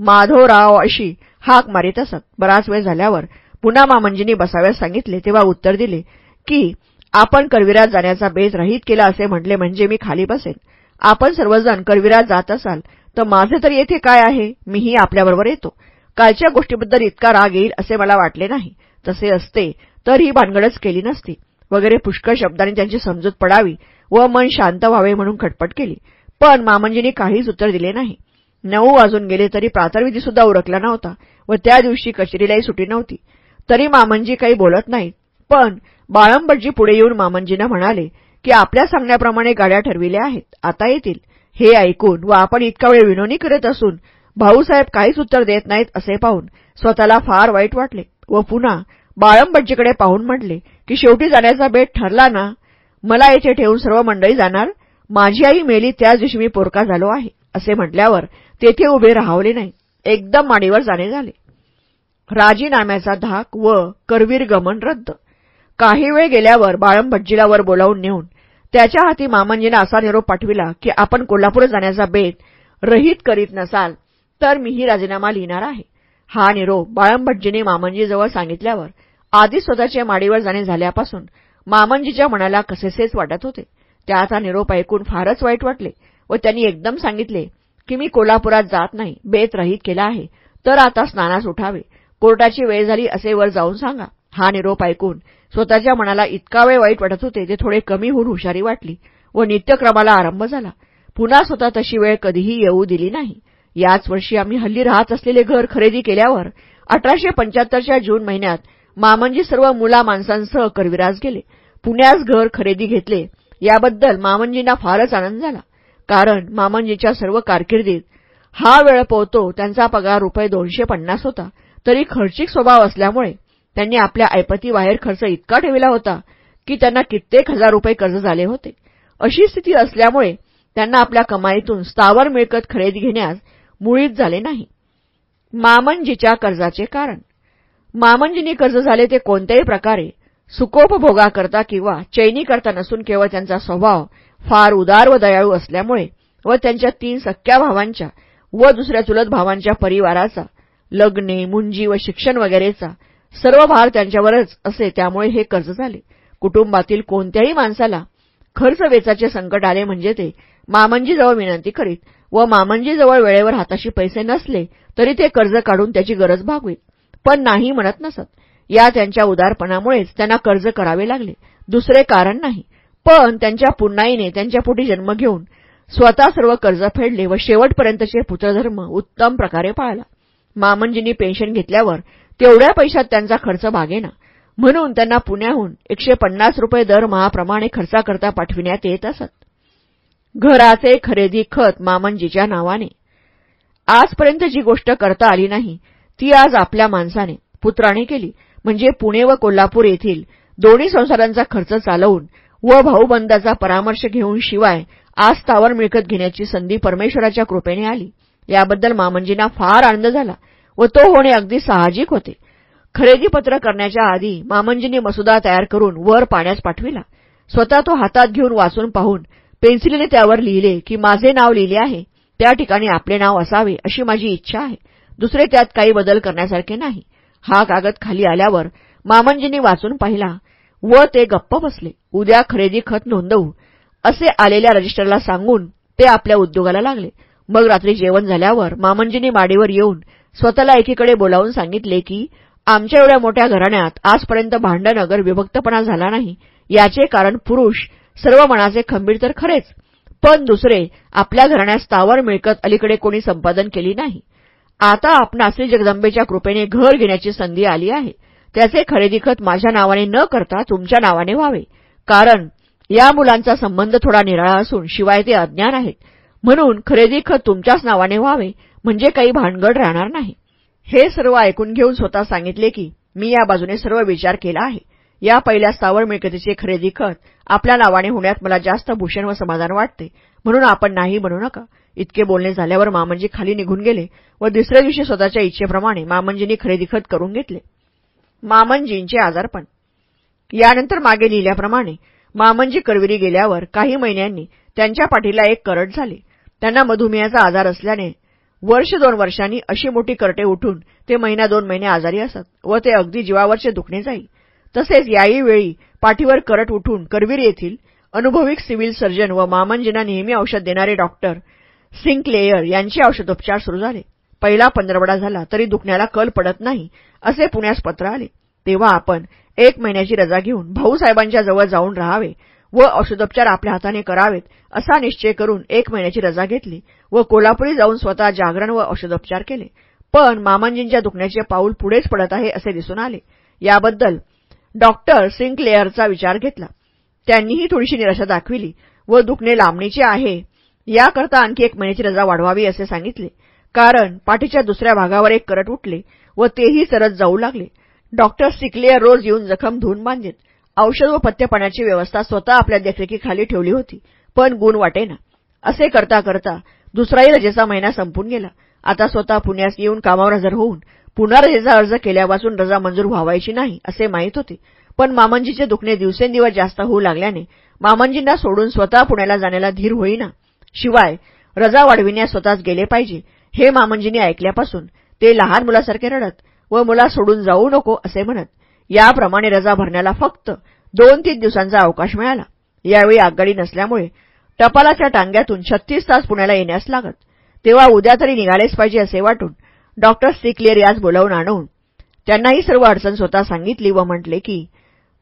माधवराव अशी हाक मारित असत. बराच वेळ झाल्यावर पुन्हा मामंजींनी बसाव्यास सांगितले. तेव्हा उत्तर दिले की आपण करविरात जाण्याचा बेत रहित केला असे म्हटले म्हणजे मी खाली बसेन. आपण सर्वजण करविरात जात असाल तर माझे तर येथे काय आहे? मीही आपल्याबरोबर येतो. कालच्या गोष्टीबद्दल इतका राग येईल असे मला वाटले नाही. तसे असते तर ही भानगडच केली नसती. वगैरे पुष्कळ शब्दांनी त्यांची समजूत पडावी व मन शांत व्हावे म्हणून खटपट केली. पण मामंजींनी काहीच उत्तर दिले नाही. नऊ वाजून गेले तरी प्रातर्विधीसुद्धा उरकला नव्हता व त्या दिवशी कचेरीलाही सुटी नव्हती. तरी मामंजी काही बोलत नाहीत. पण बाळंबटजी पुढे येऊन मामंजींना म्हणाले की आपल्या सांगण्याप्रमाणे गाड्या ठरविल्या आहेत. आता येतील. हे ऐकून व आपण इतका वेळ विनोनी करत असून भाऊसाहेब काहीच उत्तर देत नाहीत असे पाहून स्वतःला फार वाईट वाटले व पुन्हा बाळंबज्जीकडे पाहून म्हटले की शेवटी जाण्याचा बेट ठरला ना मला येथे ठेवून सर्व मंडळी जाणार. माझी आई मेली त्याच दिवशी मी पोरका झालो आहे. असे म्हटल्यावर तेथे उभे राहावले नाही. एकदम माडीवर जाणे झाले. राजीनाम्याचा धाक व करवीर गमन रद्द. काही वेळ गेल्यावर बाळम भटजीलावर बोलावून नेऊन त्याच्या हाती मामंजीनं असा निरोप पाठविला की आपण कोल्हापूर जाण्याचा बेत रहित करीत नसाल तर मीही राजीनामा लिहिणार आहे. हा निरोप बाळंभटजीने मामंजीजवळ सांगितल्यावर आधी स्वतःच्या माडीवर जाणे झाल्यापासून मामंजीच्या मनाला कसेसेच वाटत होते. त्याचा निरोप ऐकून फारच वाईट वाटले व त्यांनी एकदम सांगितले की मी कोल्हापुरात जात नाही बेत रहित केला आहे तर आता स्नानास उठावे. कोर्टाची वेळ झाली असे वर जाऊन सांगा. हा निरोप ऐकून स्वतःच्या मनाला इतका वेळ वाईट वाटत होते ते थोडे कमी होऊन हुशारी वाटली व नित्यक्रमाला आरंभ झाला. पुन्हा स्वतः तशी वेळ कधीही येऊ दिली नाही. याच वर्षी आम्ही हल्ली राहत असलेले घर खरेदी केल्यावर अठराशे पंच्याहत्तरच्या जून महिन्यात मामंजी सर्व मुला माणसांसह करविराज गेले. पुण्यास घर खरेदी घेतले. याबद्दल मामंजींना फारच आनंद झाला. कारण मामंजीच्या सर्व कारकिर्दीत हा वेळ पोहतो त्यांचा पगार रुपये दोनशे पन्नास होता. तरी खर्चिक स्वभाव असल्यामुळे त्यांनी आपल्या ऐपतीबाहेर खर्च इतका ठेवला होता की त्यांना कित्येक हजार रुपये कर्ज झाले होते. अशी स्थिती असल्यामुळे त्यांना आपल्या कमाईतून स्थावर मिळकत खरेदी घेण्यास मुळीच झाले नाही. मामंजीच्या कर्जाचे कारण. मामंजींनी कर्ज झाले ते कोणत्याही प्रकारे सुकोपभोगाकरता किंवा चैनीकरता नसून केवळ त्यांचा स्वभाव फार उदार व दयाळू असल्यामुळे व त्यांच्या तीन सख्या भावांच्या व दुसऱ्या चुलत भावांच्या परिवाराचा लग्ने मुंजी व शिक्षण वगैरेचा सर्व भार त्यांच्यावरच असे त्यामुळे हे कर्ज झाले. कुटुंबातील कोणत्याही माणसाला खर्च वेचाचे संकट आले म्हणजे ते मामंजीजवळ विनंती करीत व मामंजीजवळ वेळेवर हाताशी पैसे नसले तरी ते कर्ज काढून त्याची गरज भागवीत पण नाही म्हणत नसत. या त्यांच्या उदारपणामुळेच त्यांना कर्ज करावे लागले. दुसरे कारण नाही. पण त्यांच्या पुन्हाईने त्यांच्या पोटी जन्म घेऊन स्वतः सर्व कर्ज फेडले व शेवटपर्यंतचे पुत्रधर्म उत्तम प्रकारे पाळला. मामंजींनी पेन्शन घेतल्यावर तेवढ्या पैशात त्यांचा खर्च भागेना म्हणून त्यांना पुण्याहून एकशे पन्नास रुपये दरमहाप्रमाणे खर्चाकरता पाठविण्यात येत असत. घराचे खरेदी खत मामंजीच्या नावाने. आजपर्यंत जी गोष्ट करता आली नाही ती आज आपल्या माणसाने पुत्राने केली. म्हणजे पुणे व कोल्हापूर येथील दोन्ही संसारांचा खर्च चालवून व भाऊबंदाचा परामर्श घेऊन शिवाय आज तावर मिळकत घेण्याची संधी परमेश्वराच्या कृपेने आली. याबद्दल मामंजींना फार आनंद झाला व तो होणे अगदी साहजिक होते. खरेदीपत्र करण्याच्या आधी मामंजींनी मसुदा तयार करून वर पाण्यास पाठविला. स्वतः तो हातात घेऊन वाचून पाहून पेन्सिलीने त्यावर लिहिले की माझे नाव लिहिले आहे. त्या ठिकाणी आपले नाव असावे अशी माझी इच्छा आहे. दुसरे त्यात काही बदल करण्यासारखे नाही. हा कागद खाली आल्यावर मामंजींनी वाचून पाहिला व ते गप्प बसले. उद्या खरेदी खत नोंदवू. असे आलेल्या रजिस्टरला सांगून ते आपल्या उद्योगाला लागले. मग रात्री जेवण झाल्यावर मामंजींनी माडीवर येऊन स्वतःला एकीकडे बोलावून सांगितले की आमच्या एवढ्या मोठ्या घराण्यात आजपर्यंत भांडनगर विभक्तपणा झाला नाही. याचे कारण पुरुष सर्व मनाचे खंबीर तर खरेच पण दुसरे आपल्या घराण्यात स्थावर मिळकत अलीकडे कोणी संपादन केली नाही. आता आपणा श्री जगदंबेच्या कृपेने घर घेण्याची संधी आली आहे. त्याचे खरेदी खत माझ्या नावाने न करता तुमच्या नावाने व्हावे. कारण या मुलांचा संबंध थोडा निराळा असून शिवाय ते अज्ञान आहेत. म्हणून खरेदी खत तुमच्याच नावाने व्हावे म्हणजे काही भानगड राहणार नाही. हे सर्व ऐकून घेऊन स्वतः सांगितले की मी या बाजूने सर्व विचार केला आहे. या पहिल्या स्थावर मिळकतीचे खरेदी खत आपल्या नावाने होण्यात मला जास्त भूषण व समाधान वाटते. म्हणून आपण नाही म्हणू नका. इतके बोलणे झाल्यावर मामंजी खाली निघून गेले व दुसऱ्या दिवशी स्वतःच्या इच्छेप्रमाणे मामंजींनी खरेदी खत करून घेतले. मामंजींचे आजारपण. यानंतर मागे लिहिल्याप्रमाणे मामंजी करविरी गेल्यावर काही महिन्यांनी त्यांच्या पाठीला एक करट झाली. त्यांना मधुमेहाचा आजार असल्याने वर्ष दोन वर्षांनी अशी मोठी करटे उठून ते महिना दोन महिने आजारी असत व ते अगदी जीवावरचे दुखणे जाईल तसेच याही वेळी पाठीवर करट उठून करवीर येथील अनुभविक सिव्हिल सर्जन व मामंजींना नेहमी औषध देणारे डॉक्टर सिंकलेयर यांचे औषधोपचार सुरू झाले. पहिला पंधरवडा झाला तरी दुखण्याला कल पडत नाही असे पुण्यास पत्र आले. तेव्हा आपण एक महिन्याची रजा घेऊन भाऊसाहेबांच्या जवळ जाऊन राहावे व औषधोपचार आपल्या हाताने करावेत असा निश्चय करून एक महिन्याची रजा घेतली व कोल्हापुरी जाऊन स्वतः जागरण व औषधोपचार केले. पण मामांजींच्या दुखण्याचे पाऊल पुढेच पडत आहे असे दिसून आले. याबद्दल डॉक्टर सिंकलेअरचा विचार घेतला. त्यांनीही थोडीशी निराशा दाखविली व दुखणे लांबणीचे आहे. याकरता आणखी एक महिन्याची रजा वाढवावी असे सांगितले. कारण पाठीच्या दुसऱ्या भागावर एक करट उठले व तेही सरत जाऊ लागले. डॉक्टर सिकलेअर रोज येऊन जखम धुवून बांधेत. औषध व पथ्यपाण्याची व्यवस्था स्वतः आपल्या देखरेखीखाली ठेवली होती. पण गुण वाटेना. असे करता करता दुसराही रजेचा महिना संपून गेला. आता स्वतः पुण्यास येऊन कामावर हजर होऊन पुन्हा रजेचा अर्ज केल्यापासून रजा मंजूर व्हावायची नाही असे माहीत होते. पण मामंजीचे दुखणे दिवसेंदिवस जास्त होऊ लागल्याने मामंजींना सोडून स्वतः पुण्याला जाण्याला धीर होईना. शिवाय रजा वाढविण्यास स्वतःच गेले पाहिजे हे मामंजींनी ऐकल्यापासून ते लहान मुलासारखे रडत व मुला सोडून जाऊ नको असे म्हणत याप्रमाणे रजा भरण्याला फक्त दोन तीन दिवसांचा अवकाश मिळाला. यावेळी आगगाडी नसल्यामुळे टपालाच्या टांग्यातून छत्तीस तास पुण्याला येण्यास लागत. तेव्हा उद्या तरी निघालेच पाहिजे असे वाटून डॉक्टर सिक्लियर यास बोलावून आणून त्यांनाही सर्व अडचण स्वतः सांगितली व म्हटले की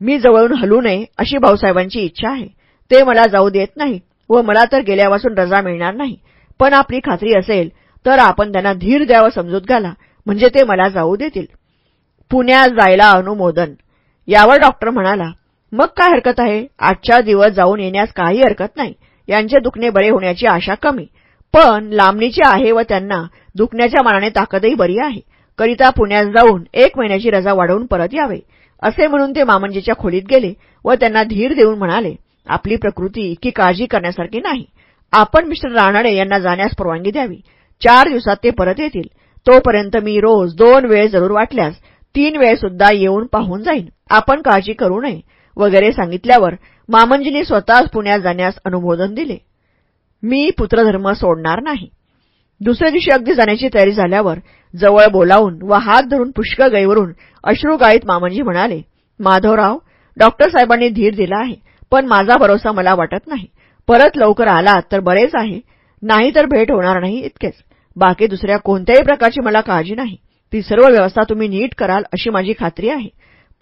मी जवळून हलू नये अशी भाऊसाहेबांची इच्छा आहे. ते मला जाऊ देत नाही व मला तर गेल्यापासून रजा मिळणार नाही. पण आपली खात्री असेल तर आपण त्यांना धीर द्यावं समजूत घाला. म्हणजे ते मला जाऊ देतील. पुण्यात जायला अनुमोदन. यावर डॉक्टर म्हणाला मग काय हरकत आहे? आजच्या दिवस जाऊन येण्यास काही हरकत नाही. यांचे दुखणे बरे होण्याची आशा कमी. पण लांबणीची आहे व त्यांना दुखण्याच्या मानाने ताकदही बरी आहे. करिता पुण्यात जाऊन एक महिन्याची रजा वाढवून परत यावे. असे म्हणून ते मामंजीच्या खोलीत गेले व त्यांना धीर देऊन म्हणाले आपली प्रकृती इतकी काळजी करण्यासारखी नाही. आपण मिस्टर रानडे यांना जाण्यास परवानगी द्यावी. चार दिवसात ते परत येतील. तोपर्यंत मी रोज दोन वेळ जरूर वाटल्यास तीन वेळ सुद्धा येऊन पाहून जाईन. आपण काळजी करू नये वगैरे सांगितल्यावर मामंजींनी स्वतःच पुण्यात जाण्यास अनुमोदन दिले. मी पुत्रधर्म सोडणार नाही. दुसऱ्या दिवशी अगदी जाण्याची तयारी झाल्यावर जवळ बोलावून व हात धरून पुष्कळ गैवरून अश्रुगाळीत मामंजी म्हणाले माधवराव डॉक्टर साहेबांनी धीर दिला आहे पण माझा भरोसा मला वाटत नाही. परत लवकर आलात तर बरेच आहे. नाही तर भेट होणार नाही इतकेच. बाकी दुसऱ्या कोणत्याही प्रकारची मला काळजी नाही. ती सर्व व्यवस्था तुम्ही नीट कराल अशी माझी खात्री आहे.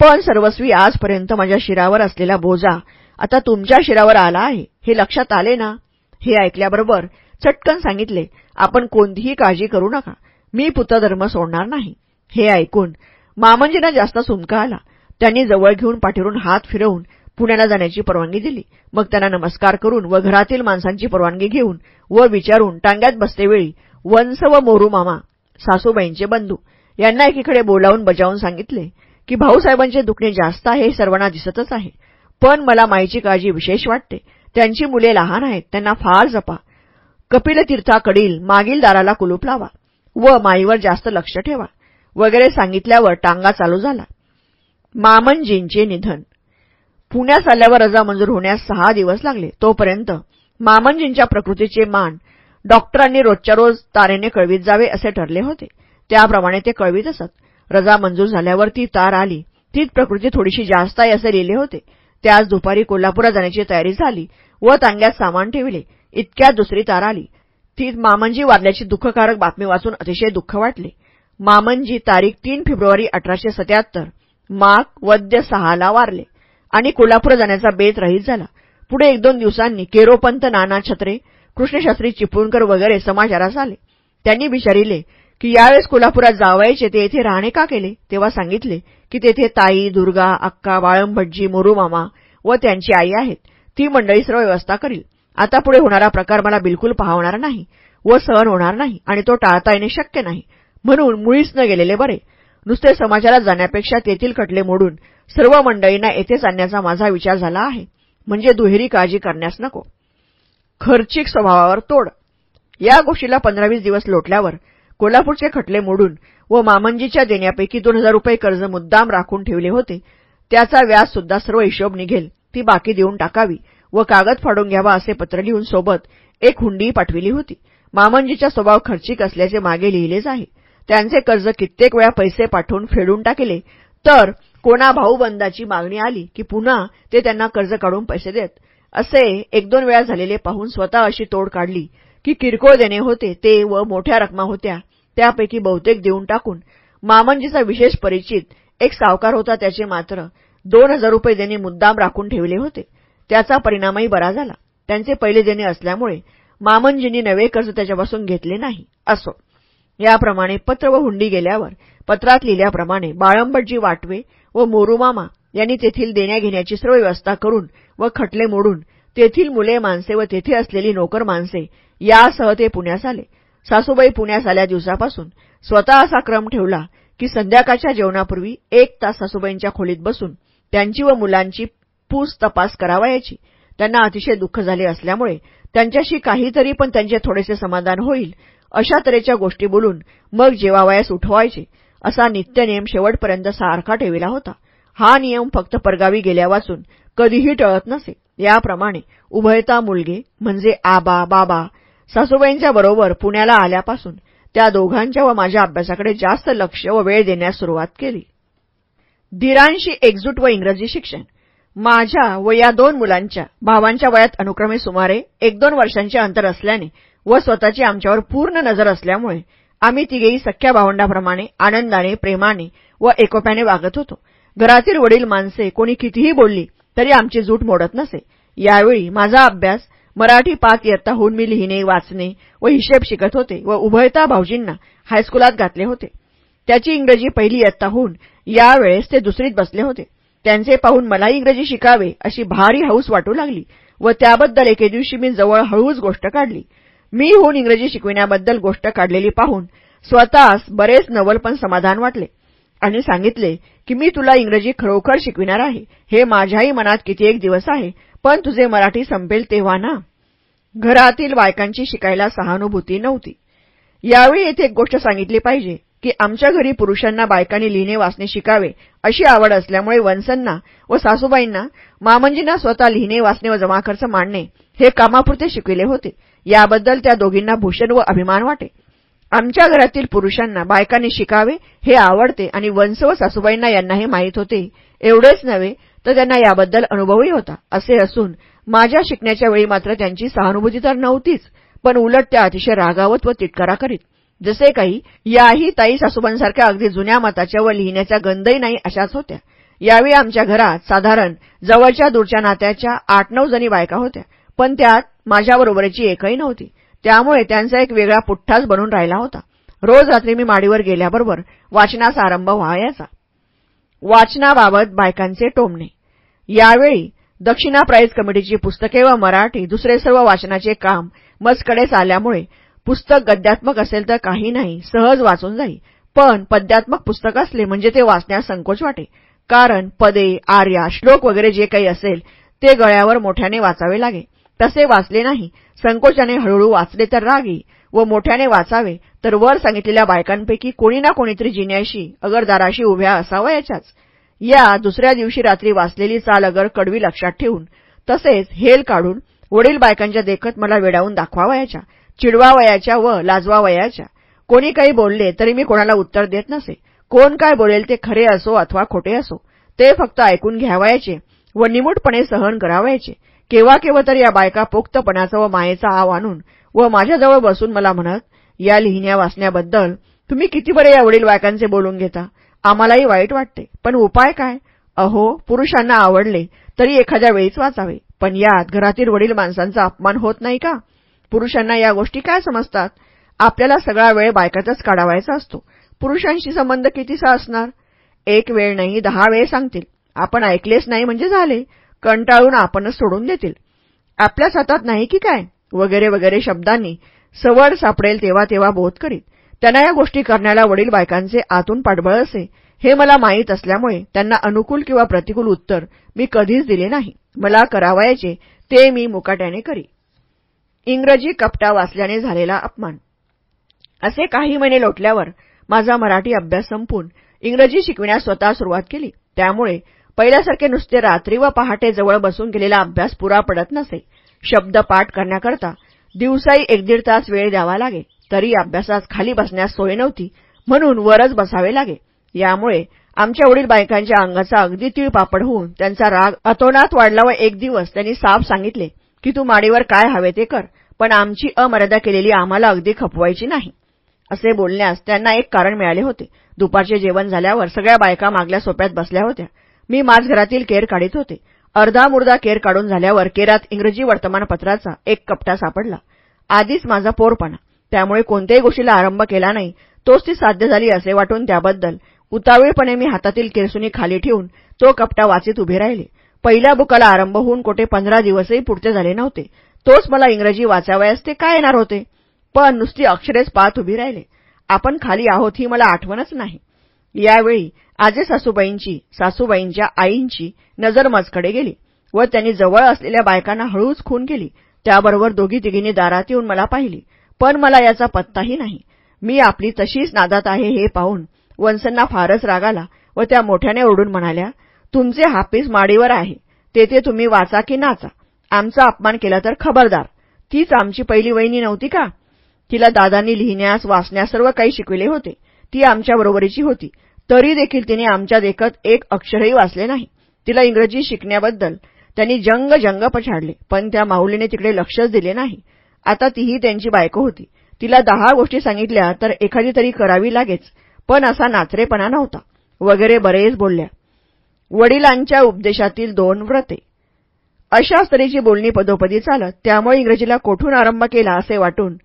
पण सर्वस्वी आजपर्यंत माझ्या शिरावर असलेला बोजा आता तुमच्या शिरावर आला आहे हे लक्षात आले ना? हे ऐकल्याबरोबर चटकन सांगितले आपण कोणतीही काळजी करू नका मी पुत्रधर्म सोडणार नाही. हे ऐकून मामंजींना जास्त सुनका आला. त्यांनी जवळ घेऊन पाठीवरून हात फिरवून पुण्याला जाण्याची परवानगी दिली. मग त्यांना नमस्कार करून व घरातील माणसांची परवानगी घेऊन व विचारून टांग्यात बसतेवेळी वंस व मोरू मामा सासूबाईंचे बंधू यांना एकीकडे बोलावून बजावून सांगितले की भाऊसाहेबांचे दुखणे जास्त आहे हे सर्वांना दिसतच आहे. पण मला माईची काळजी विशेष वाटते. त्यांची मुले लहान आहेत त्यांना फार जपा. कपिलतीर्थाकडील मागील दाराला कुलूप लावा व माईवर जास्त लक्ष ठेवा. वगैरे सांगितल्यावर टांगा चालू झाला. मामनजींचे निधन. पुण्यास आल्यावर रजा मंजूर होण्यास सहा दिवस लागले. तोपर्यंत मामनजींच्या प्रकृतीचे मान डॉक्टरांनी रोजच्या रोज तारेने कळवीत जावे असे ठरले होते. त्याप्रमाणे ते कळवीत असत. रजा मंजूर झाल्यावर ती तार आली. तीच प्रकृती थोडीशी जास्त आहे असे लिहिले होते. त्याच दुपारी कोल्हापुरात जाण्याची तयारी झाली व तांग्यात सामान ठेवले. इतक्यात दुसरी तार आली. ती मामनजी वारल्याची दुःखकारक बातमी वाचून अतिशय दुःख वाटले. मामनजी तारीख तीन फेब्रुवारी अठराशे सत्याहत्तर. माघ वद्य सहाला वारले. आणि कोल्हापूर जाण्याचा बेत रहित झाला. पुढे एक दोन दिवसांनी केरोपंत नाना छत्रे कृष्णशास्त्री चिपळूणकर वगैरे समाचारास आले. त्यांनी विचारिले की यावेळेस कोल्हापुरात जावायचे ते येथे राहणे का केले? तेव्हा सांगितले की तेथे ताई दुर्गा अक्का बाळंभटजी मोरूमामा व त्यांची आई आहेत. ती मंडळी सर्व व्यवस्था करील. आता पुढे होणारा प्रकार मला बिलकुल पाहवणार नाही व सहन होणार नाही आणि तो टाळता येणे शक्य नाही. म्हणून मुळीच न गेलेले बरे. नुसते समाजाला जाण्यापेक्षा तेथील खटले मोडून सर्व मंडळींना येथेच आणण्याचा माझा विचार झाला आहे. म्हणजे दुहेरी काळजी करण्यास नको. खर्चिक स्वभावावर तोड. या गोष्टीला पंधरावीस दिवस लोटल्यावर कोल्हापूरचे खटले मोडून व मामंजीच्या देण्यापैकी दोन हजार रुपये कर्ज मुद्दाम राखून ठेवले होते त्याचा व्याज सुद्धा सर्व हिशोब निघेल. ती बाकी देऊन टाकावी व कागद फाडून घ्यावा असे पत्र लिहून सोबत एक हुंडीही पाठविली होती. मामंजीचा स्वभाव खर्चिक असल्याचे मागे लिहिलेच आहे त्यांचे कर्ज कित्येक वेळा पैसे पाठवून फेडून टाकले तर कोणा भाऊबंदाची मागणी आली की पुन्हा ते त्यांना कर्ज काढून पैसे देत. असे एक दोन वेळा झालेले पाहून स्वतः अशी तोड काढली. की किरकोळ देणे होते ते व मोठ्या रकमा होत्या त्यापैकी बहुतेक देऊन टाकून. मामंजीचा विशेष परिचित एक सावकार होता त्याचे मात्र दोन हजार रुपये देणे मुद्दाम राखून ठेवले होते. त्याचा परिणामही बरा झाला. त्यांचे पहिले देणे असल्यामुळे मामनजींनी नवे कर्ज त्याच्यापासून घेतले नाही असो. याप्रमाणे पत्र व हुंडी गेल्यावर पत्रात लिहिल्याप्रमाणे बाळंबटजी वाटवे व मोरूमामा यांनी तेथील देण्याघेण्याची सर्व व्यवस्था करून व खटले मोडून तेथील मुले माणसे व तेथे असलेली नोकर माणसे यासह ते पुण्यास आले. सासूबाई पुण्यास आल्या दिवसापासून स्वतः असा क्रम ठेवला की संध्याकाळच्या जेवणापूर्वी एक तास सासूबाईंच्या खोलीत बसून त्यांची व मुलांची पूस तपास करावयाची त्यांना अतिशय दुःख झाले असल्यामुळे त्यांच्याशी काहीतरी पण त्यांचे थोडेसे समाधान होईल अशा तऱ्हेच्या गोष्टी बोलून मग जेवावयास उठवायचे असा नित्यनेम शेवटपर्यंत सारखा ठेविला होता. हा नियम फक्त परगावी गेल्या वाचून कधीही टळत नसे. याप्रमाणे उभयता मुलगे म्हणजे आबा बाबा सासूबाईंच्या बरोबर पुण्याला आल्यापासून त्या दोघांच्या व माझ्या अभ्यासाकडे जास्त लक्ष व वेळ देण्यास सुरुवात केली. धीरांशी एकजूट व इंग्रजी शिक्षण. माझ्या व या दोन मुलांच्या भावांच्या वयात अनुक्रमे सुमारे एक दोन वर्षांचे अंतर असल्याने व स्वतःची आमच्यावर पूर्ण नजर असल्यामुळे आम्ही तिघेही सख्या भावंडाप्रमाणे आनंदाने प्रेमाने व एकोप्याने वागत होतो. घरातील वडील माणसे कोणी कितीही बोलली तरी आमची जूट मोडत नसे. यावेळी माझा अभ्यास मराठी पाक इयत्ता होऊन मी लिहिणे वाचणे व हिशेब शिकत होते व उभयता भाऊजींना हायस्कुलात घातले होते. त्याची इंग्रजी पहिली इयत्ता होऊन यावेळेस ते दुसरीत बसले होते. त्यांचे पाहून मलाही इंग्रजी शिकावे अशी भारी हौस वाटू लागली व त्याबद्दल एके दिवशी मी जवळ हळूच गोष्ट काढली. मी होऊन इंग्रजी शिकविण्याबद्दल गोष्ट काढलेली पाहून स्वतःस बरेच नवल पण समाधान वाटले आणि सांगितले की मी तुला इंग्रजी खरोखर शिकविणार आहे. हे माझ्याही मनात किती एक दिवस आहे पण तुझे मराठी संपेल तेव्हा ना. घरातील बायकांची शिकायला सहानुभूती नव्हती. यावेळी येथे एक गोष्ट सांगितली पाहिजे की आमच्या घरी पुरुषांना बायकांनी लिहिणे वाचणे शिकावे अशी आवड असल्यामुळे वंसांना व सासूबाईंना मामंजींना स्वतः लिहिणे वाचणे व जमाखर्च मांडणे हे कामापुरते शिकविले होते. याबद्दल त्या दोघींना भूषण व अभिमान वाटे. आमच्या घरातील पुरुषांना बायकांनी शिकावे हे आवडते आणि वंश व सासूबाईंना यांनाही माहीत होते. एवढेच नव्हे तर त्यांना याबद्दल अनुभवही होता असे असून माझ्या शिकण्याच्या वेळी मात्र त्यांची सहानुभूती तर नव्हतीच पण उलट त्या अतिशय रागावत व तिटकारा करीत. जसे काही याही ताई सासूबांसारख्या अगदी जुन्या मताच्या व लिहिण्याचा गंधही नाही अशाच होत्या. यावेळी आमच्या घरात साधारण जवळच्या दूरच्या नात्याच्या आठ नऊ जणी बायका होत्या पण त्यात माझ्याबरोबरची एकही नव्हती. त्यामुळे त्यांचा एक वेगळा पुठ्ठाच बनून राहिला होता. रोज रात्री मी माडीवर गेल्याबरोबर वाचनास आरंभ व्हायचा. वाचनाबाबत बायकांचे टोमणे. यावेळी दक्षिणा प्राईज कमिटीची पुस्तके व मराठी दुसरे सर्व वाचनाचे काम मजकडेच आल्यामुळे पुस्तक गद्यात्मक असेल तर काही नाही सहज वाचून जाई. पण पद्यात्मक पुस्तक असले म्हणजे ते वाचण्यास संकोच वाटे. कारण पदे आर्या श्लोक वगैरे जे काही असेल ते गळ्यावर मोठ्याने वाचावे लागे. तसे वाचले नाही. संकोचाने हळूहळू वाचले तर रागी व मोठ्याने वाचावे तर वर सांगितलेल्या बायकांपैकी कोणी ना कोणीतरी जिन्याशी अगरदाराशी उभ्या असावयाच्याच या दुसऱ्या दिवशी रात्री वाचलेली चाल अगर कडवी लक्षात ठेवून तसेच हेल काढून वडील बायकांच्या देखत मला वेडावून दाखवावयाच्या चिडवावयाच्या व लाजवावयाच्या. कोणी काही बोलले तरी मी कोणाला उत्तर देत नसे. कोण काय बोलेल ते खरे असो अथवा खोटे असो ते फक्त ऐकून घ्यावायचे व निमूटपणे सहन करावायचे. केव्हा केव्हा तर या बायका पोक्तपणाचा व मायेचा आव आणून व माझ्याजवळ बसून मला म्हणत या लिहिण्या वाचण्याबद्दल तुम्ही किती बरे या वडील बायकांचे बोलून घेता? आम्हालाही वाईट वाटते. पण उपाय काय? अहो पुरुषांना आवडले तरी एखाद्या वेळीच वाचावे. पण यात घरातील वडील माणसांचा अपमान होत नाही का? पुरुषांना या गोष्टी काय समजतात? आपल्याला सगळा वेळ बायकातच काढावायचा असतो. पुरुषांशी संबंध कितीसा असणार? एक वेळ नाही दहा वेळ सांगतील. आपण ऐकलेच नाही म्हणजे झाले. कंटाळून आपणच सोडून देतील. आपल्याच हातात नाही की काय? वगैरे वगैरे शब्दांनी सवड सापडेल तेव्हा तेव्हा बोध करीत. त्यांना या गोष्टी करण्याला वडील बायकांचे आतून पाठबळ असे. हे मला माहीत असल्यामुळे त्यांना अनुकूल किंवा प्रतिकूल उत्तर मी कधीच दिले नाही. मला करावायचे ते मी मुकाट्याने करी. इंग्रजी कपटा वाचल्याने झालेला अपमान. असे काही महिने लोटल्यावर माझा मराठी अभ्यास संपून इंग्रजी शिकविण्यास स्वतः सुरुवात केली. त्यामुळे पहिल्यासारखे नुसते रात्री व पहाटे जवळ बसून गेलेला अभ्यास पुरा पडत नसे. शब्द पाठ करण्याकरता दिवसाही एक दीड तास वेळ द्यावा लागे. तरी अभ्यासात खाली बसण्यास सोय नव्हती. म्हणून वरच बसावे लागे. यामुळे आमच्या वडील बायकांच्या अंगाचा अगदी तिळपापड होऊन त्यांचा राग अतोनात वाढला व एक दिवस त्यांनी साफ सांगितले की तू माडीवर काय हवे ते कर पण आमची अमर्यादा केलेली आम्हाला अगदी खपवायची नाही. असे बोलण्यास त्यांना एक कारण मिळाले होते. दुपारचे जेवण झाल्यावर सगळ्या बायका मागल्या सोप्यात बसल्या होत्या. मी माझघरातील केर काढीत होते. अर्धा मुर्दा केर काढून झाल्यावर केरात इंग्रजी वर्तमानपत्राचा एक कपटा सापडला. आधीच माझा पोरपणा. त्यामुळे कोणत्याही गोष्टीला आरंभ केला नाही. तोच ती साध्य झाली असे वाटून त्याबद्दल उतावीळपणे मी हातातील केरसुनी खाली ठेवून तो कपटा वाचित उभे राहिले. पहिल्या बुकाला आरंभ होऊन कोठे पंधरा दिवसही पुढचे झाले नव्हते. तोच मला इंग्रजी वाचावयास ते काय येणार होते? पण नुसती अक्षरेच पाहत उभी राहिले. आपण खाली आहोत ही मला आठवणच नाही. यावेळी आजे सासूबाईंची सासूबाईंच्या आईंची नजर मजकडे गेली व त्यांनी जवळ असलेल्या बायकांना हळूच खून केली. त्याबरोबर दोघी तिघींनी दारात येऊन मला पाहिली. पण मला याचा पत्ताही नाही. मी आपली तशीच नादात आहे हे पाहून वंसंना फारच राग आला व त्या मोठ्याने ओरडून म्हणाल्या तुमचे हापीस माडीवर आहे. तेथे तुम्ही वाचा की नाचा? आमचा अपमान केला तर खबरदार. तीच आमची पहिली वहिनी नव्हती का? तिला दादांनी लिहिण्यास वाचण्यास सर्व काही शिकविले होते. ती आमच्या बरोबरीची होती. तरी देखील तिने आमच्या देखत एक अक्षरही वाचले नाही. तिला इंग्रजी शिकण्याबद्दल त्यांनी जंग जंग पछाडले पण त्या माऊलीने तिकडे लक्षच दिले नाही. आता तीही त्यांची बायको होती. तिला दहा गोष्टी सांगितल्या तर एखादी तरी करावी लागेच पण असा नाचरेपणा नव्हता. वगैरे बरेच बोलल्या. वडिलांच्या उपदेशातील दोन व्रते. अशा स्तरीची बोलणी पदोपदी चालत त्यामुळे इंग्रजीला कोठून आरंभ केला असे वाटून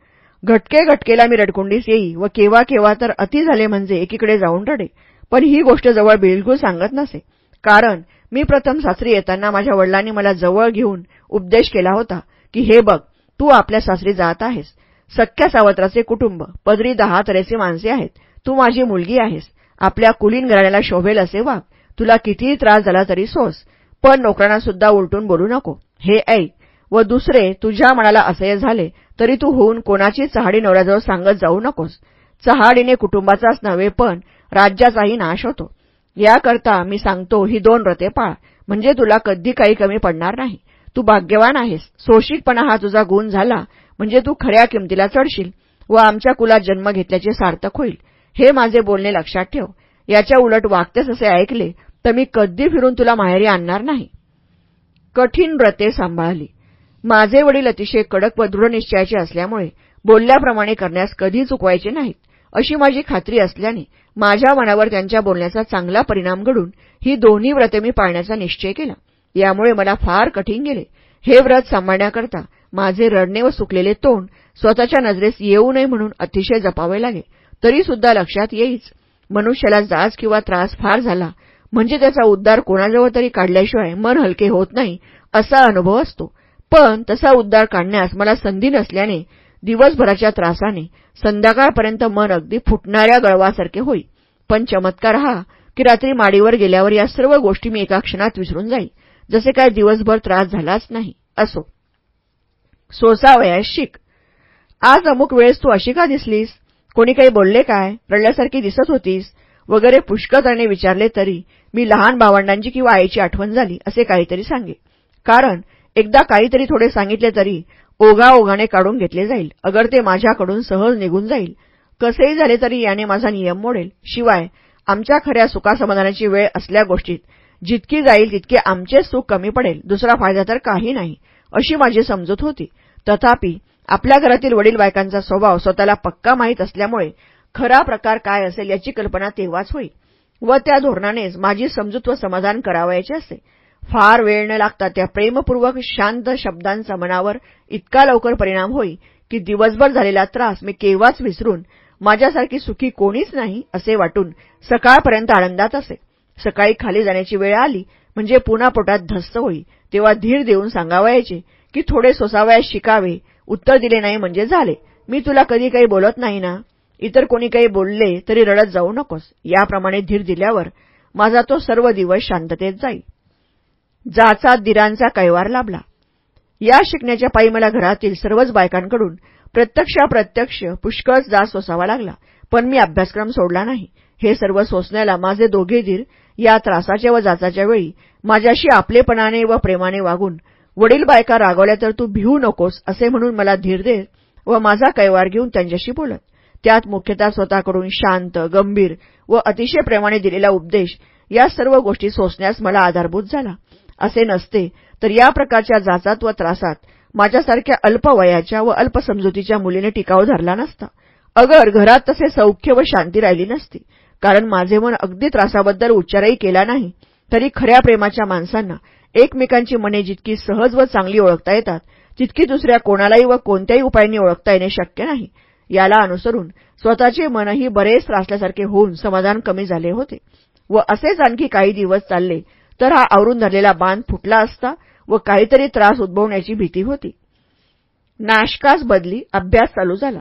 घटके घटकेला मी रडकुंडीस येई व केव्हा केव्हा तर अति झाले म्हणजे एकीकडे जाऊन रडे. पण ही गोष्ट जवळ बिलकुल सांगत नसे. कारण मी प्रथम सासरी येताना माझ्या वडिलांनी मला जवळ घेऊन उपदेश केला होता की हे बघ तू आपल्या सासरी जात आहेस. सख्या सावत्राचे कुटुंब पदरी दहा तऱ्हेचे माणसे आहेत. तू माझी मुलगी आहेस. आपल्या कुलीन घराण्याला शोभेल असे वाघ तुला कितीही त्रास झाला तरी सोस. पण नोकरांना सुद्धा उलटून बोलू नको. हे ऐक. व दुसरे तुझ्या मनाला असह्य झाले तरी तू होऊन कोणाची चहाडी नवऱ्याजवळ सांगत जाऊ नकोस. चहाडीने कुटुंबाचाच नव्हे पण राज्याचाही नाश होतो. याकरता मी सांगतो ही दोन रते पाळ. म्हणजे तुला कधी काही कमी पडणार नाही. तू भाग्यवान आहेस. सोशिकपणा हा तुझा गुण झाला. म्हणजे तू खऱ्या किमतीला चढशील व आमच्या कुलात जन्म घेतल्याचे सार्थक होईल. हे माझे बोलणे लक्षात ठेव. याच्या उलट वागतेस असे ऐकले तर मी कधी फिरून तुला माहेरी आणणार नाही. कठीण व्रते सांभाळली. माझे वडील अतिशय कडक व दृढनिश्चयाचे असल्यामुळे बोलल्याप्रमाणे करण्यास कधी चुकवायचे नाहीत. अशी माझी खात्री असल्याने माझ्या मनावर त्यांच्या बोलण्याचा चांगला परिणाम घडून ही दोन्ही व्रते मी पाळण्याचा निश्चय केला. यामुळे मला फार कठीण गेले. हे व्रत सांभाळण्याकरता माझे रडणे व सुकलेले तोंड स्वतःच्या नजरेस येऊ नये म्हणून अतिशय जपावे लागे. तरीसुद्धा लक्षात येईच. मनुष्याला जाच किंवा त्रास फार झाला म्हणजे त्याचा उद्धार कोणाजवळ तरी काढल्याशिवाय मन हलके होत नाही असा अनुभव असतो. पण तसा उद्धार काढण्यास मला संधी नसल्याने दिवसभराच्या त्रासाने संध्याकाळपर्यंत मन अगदी फुटणाऱ्या गळवासारखे होई. पण चमत्कार हा की रात्री माडीवर गेल्यावर या सर्व गोष्टी मी एका क्षणात विसरून जाई. जसे काय दिवसभर त्रास झालाच नाही असो. सोसावयास शिक. आज अमुक वेळेस तू अशी का दिसलीस? कोणी काही बोलले काय? रडल्यासारखी दिसत होतीस? वगैरे पुष्कळताने विचारले तरी मी लहान भावंडांची किंवा आईची आठवण झाली असे काहीतरी सांगे. कारण एकदा काहीतरी थोडे सांगितले तरी ओघाओघाने काढून घेतले जाईल. अगर ते माझ्याकडून सहज निघून जाईल. कसेही झाले तरी याने माझा नियम मोडेल. शिवाय आमच्या खऱ्या सुखासमाधानाची वेळ असल्या गोष्टीत जितकी जाईल तितके आमचे सुख कमी पडेल. दुसरा फायदा तर काही नाही अशी माझी समजूत होती. तथापि आपल्या घरातील वडील बायकांचा स्वभाव स्वतःला पक्का माहीत असल्यामुळे खरा प्रकार काय असेल याची कल्पना तेव्हाच होईल व त्या धोरणानेच माझी समजूत व समाधान करावयाचे असेल फार वेळ न लागता त्या प्रेमपूर्वक शांत शब्दांचा मनावर इतका लवकर परिणाम होई की दिवसभर झालेला त्रास मी केव्हाच विसरून माझ्यासारखी सुखी कोणीच नाही असे वाटून सकाळपर्यंत आनंदात असे. सकाळी खाली जाण्याची वेळ आली म्हणजे पुन्हा पोटात धस्त होई तेव्हा धीर देऊन सांगावयाचे की थोडे सोसावयास शिकावे उत्तर दिले नाही म्हणजे झाले. मी तुला कधी काही बोलत नाही ना. इतर कोणी काही बोलले तरी रडत जाऊ नकोस. याप्रमाणे धीर दिल्यावर माझा तो सर्व दिवस शांततेत जाई. जाचा दिरांचा कैवार लाभला. या शिकण्याच्या पायी मला घरातील सर्वच बायकांकडून प्रत्यक्ष प्रत्यक्ष पुष्कळच जाच सोसावा लागला. पण मी अभ्यासक्रम सोडला नाही. हे सर्व सोसण्याला माझे दोघे धीर या त्रासाच्या व जाचाच्या वेळी माझ्याशी आपलेपणाने व प्रेमाने वागून वडील बायका रागवल्या तर तू भिवू नकोस असे म्हणून मला धीर देत व माझा कैवार घेऊन त्यांच्याशी बोलत. त्यात मुख्यतः स्वतःकडून शांत गंभीर व अतिशय प्रेमाने दिलेला उपदेश या सर्व गोष्टी सोसण्यास मला आधारभूत झाला. असे नसते तर या प्रकारच्या जाचात व त्रासात माझ्यासारख्या अल्प वयाच्या व अल्पसमजुतीच्या मुलीने टिकाव धरला नसता. अगर घरात तसे सौख्य व शांती राहिली नसती कारण माझे मन अगदी त्रासाबद्दल उच्चारही केला नाही तरी खऱ्या प्रेमाच्या माणसांना एकमेकांची मने जितकी सहज व चांगली ओळखता येतात तितकी दुसऱ्या कोणालाही व कोणत्याही उपायांनी ओळखता येणे शक्य नाही. याला अनुसरून स्वतःचे मनही बरेच त्रासल्यासारखे होऊन समाधान कमी झाले होते. व असेच आणखी काही दिवस चालले तर हा आवरून धरलेला बांध फुटला असता व काहीतरी त्रास उद्भवण्याची भीती होती. नाशकास बदली अभ्यास चालू झाला.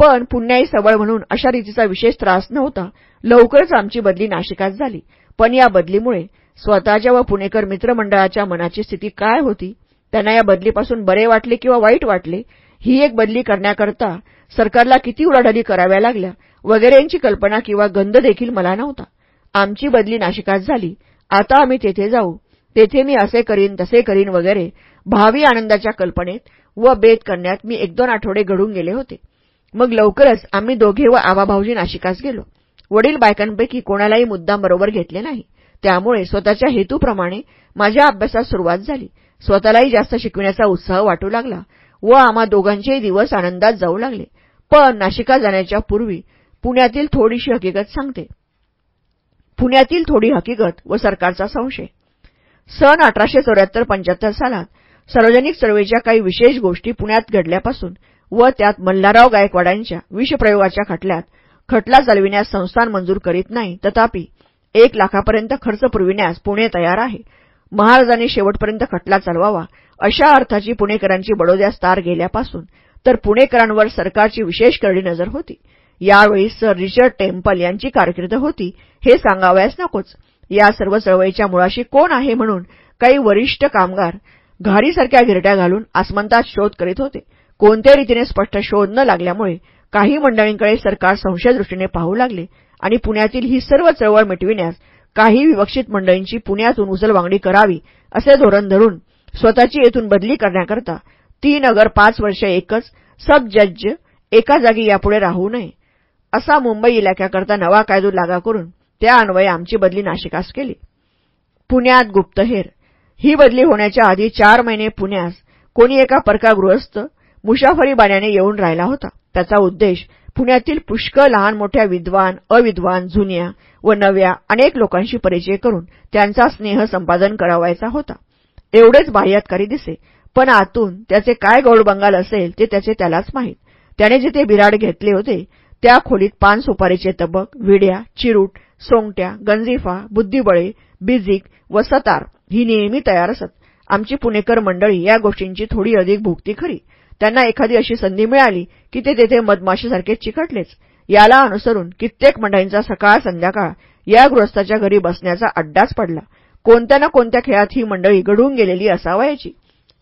पण पुण्याई सवळ म्हणून अशा रीतीचा विशेष त्रास नव्हता. लवकरच आमची बदली नाशिकात झाली. पण या बदलीमुळे स्वतःच्या व पुणेकर मित्रमंडळाच्या मनाची स्थिती काय होती? त्यांना या बदलीपासून बरे वाटले किंवा वाईट वाटले? ही एक बदली करण्याकरता सरकारला किती उडाढाली कराव्या लागल्या? वगैरेंची कल्पना किंवा गंध देखील मला नव्हता. आमची बदली नाशिकात झाली. आता आम्ही तेथे जाऊ. तेथे मी असे करीन तसे करीन वगैरे भावी आनंदाच्या कल्पनेत व बेत करण्यात मी एक दोन आठवडे घडून गेले होते. मग लवकरच आम्ही दोघे व आबाभाऊजी नाशिकास गेलो. वडील बायकांपैकी कोणालाही मुद्दाम बरोबर घेतले नाही. त्यामुळे स्वतःच्या हेतूप्रमाणे माझ्या अभ्यासात सुरुवात झाली. स्वतःलाही जास्त शिकविण्याचा उत्साह वाटू लागला व आम्हा दोघांचेही दिवस आनंदात जाऊ लागले. पण नाशिका जाण्याच्या पूर्वी पुण्यातील थोडीशी हकीकत सांगते. पुण्यातील थोडी हकीकत व सरकारचा संशय. सन अठराशे चौऱ्याहत्तर पंच्याहत्तर सालात सार्वजनिक चळवळीच्या काही विशेष गोष्टी पुण्यात घडल्यापासून व त्यात मल्हारराव गायकवाडांच्या विषप्रयोगाच्या खटल्यात खटला चालविण्यास संस्थान मंजूर करीत नाही तथापि एक लाखापर्यंत खर्च पुरविण्यास पुणे तयार आहे. महाराजांनी शेवटपर्यंत खटला चालवावा अशा अर्थाची पुणेकरांची बडोद्यास तार गेल्यापासून तर पुणेकरांवर सरकारची विशेष करडी नजर होती. यावेळी सर रिचर्ड टेम्पल यांची कारकीर्द होती. हे सांगावयास नकोच. या सर्व चळवळीच्या मुळाशी कोण आहे म्हणून काही वरिष्ठ कामगार घारीसारख्या गिरट्या घालून आसमंतात शोध करीत होते. कोणत्या रीतीने स्पष्ट शोध न लागल्यामुळे काही मंडळींकडे सरकार संशयदृष्टीने पाहू लागले आणि पुण्यातील ही सर्व चळवळ मिटविण्यास काही विवक्षित मंडळींची पुण्यातून उचलवांगडी करावी असे धोरण धरून स्वतःची येथून बदली करण्याकरता तीन अगर पाच वर्ष एकच सब जज एका जागी यापुढे राहू नये. असा मुंबई इलाक्याकरता नवा कायदो लागा करून त्या अन्वये आमची बदली नाशिकास केली. पुण्यात गुप्तहेर. ही बदली होण्याच्या आधी चार महिने पुण्यास कोणी एका परका गृहस्थ मुशाफरी येऊन राहिला होता. त्याचा उद्देश पुण्यातील पुष्कळ लहान मोठ्या विद्वान अविद्वान जुन्या व नव्या अनेक लोकांशी परिचय करून त्यांचा स्नेह संपादन करावायचा होता. एवढेच बाह्यातकारी दिसे पण आतून त्याचे काय गौडबंगाल असेल ते त्याचे त्यालाच माहीत. त्याने जिथे बिराड घेतले होते त्या खोलीत पान सुपारीचे तबक विड्या चिरूट सोंगट्या गंजिफा बुद्धिबळे बिजिक व सतार ही नेहमी तयार असत. आमची पुणेकर मंडळी या गोष्टींची थोडी अधिक भुक्ती खरी. त्यांना एखादी अशी संधी मिळाली की ते तेथे मधमाशीसारखे चिकटलेच याला अनुसरून कित्येक मंडळींचा सकाळ संध्याकाळ या गृहस्थाच्या घरी बसण्याचा अड्डाच पडला. कोणत्या ना कोणत्या खेळात ही मंडळी घडून गेलेली असावयाची?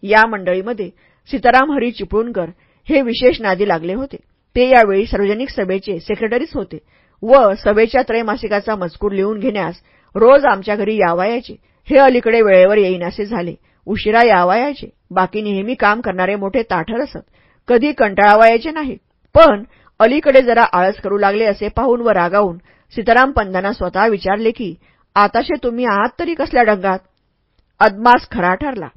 या मंडळीमध्ये सीताराम हरी चिपळूणकर हे विशेष नादी लागले होते. ते यावेळी सार्वजनिक सभेचे सेक्रेटरीच होते व सभेच्या त्रैमासिकाचा मजकूर लिहून घेण्यास रोज आमच्या घरी यावायाचे. हे अलीकडे वेळेवर येईनासे झाले. उशिरा यावायाचे. बाकी नेहमी काम करणारे मोठे ताठर असत. कधी कंटाळावायाचे नाही. पण अलीकडे जरा आळस करू लागले असे पाहून व रागावून सीताराम पंदांना स्वतः विचारले की आताशे तुम्ही आहात तरी कसल्या डंगात अदमास खरा ठरला.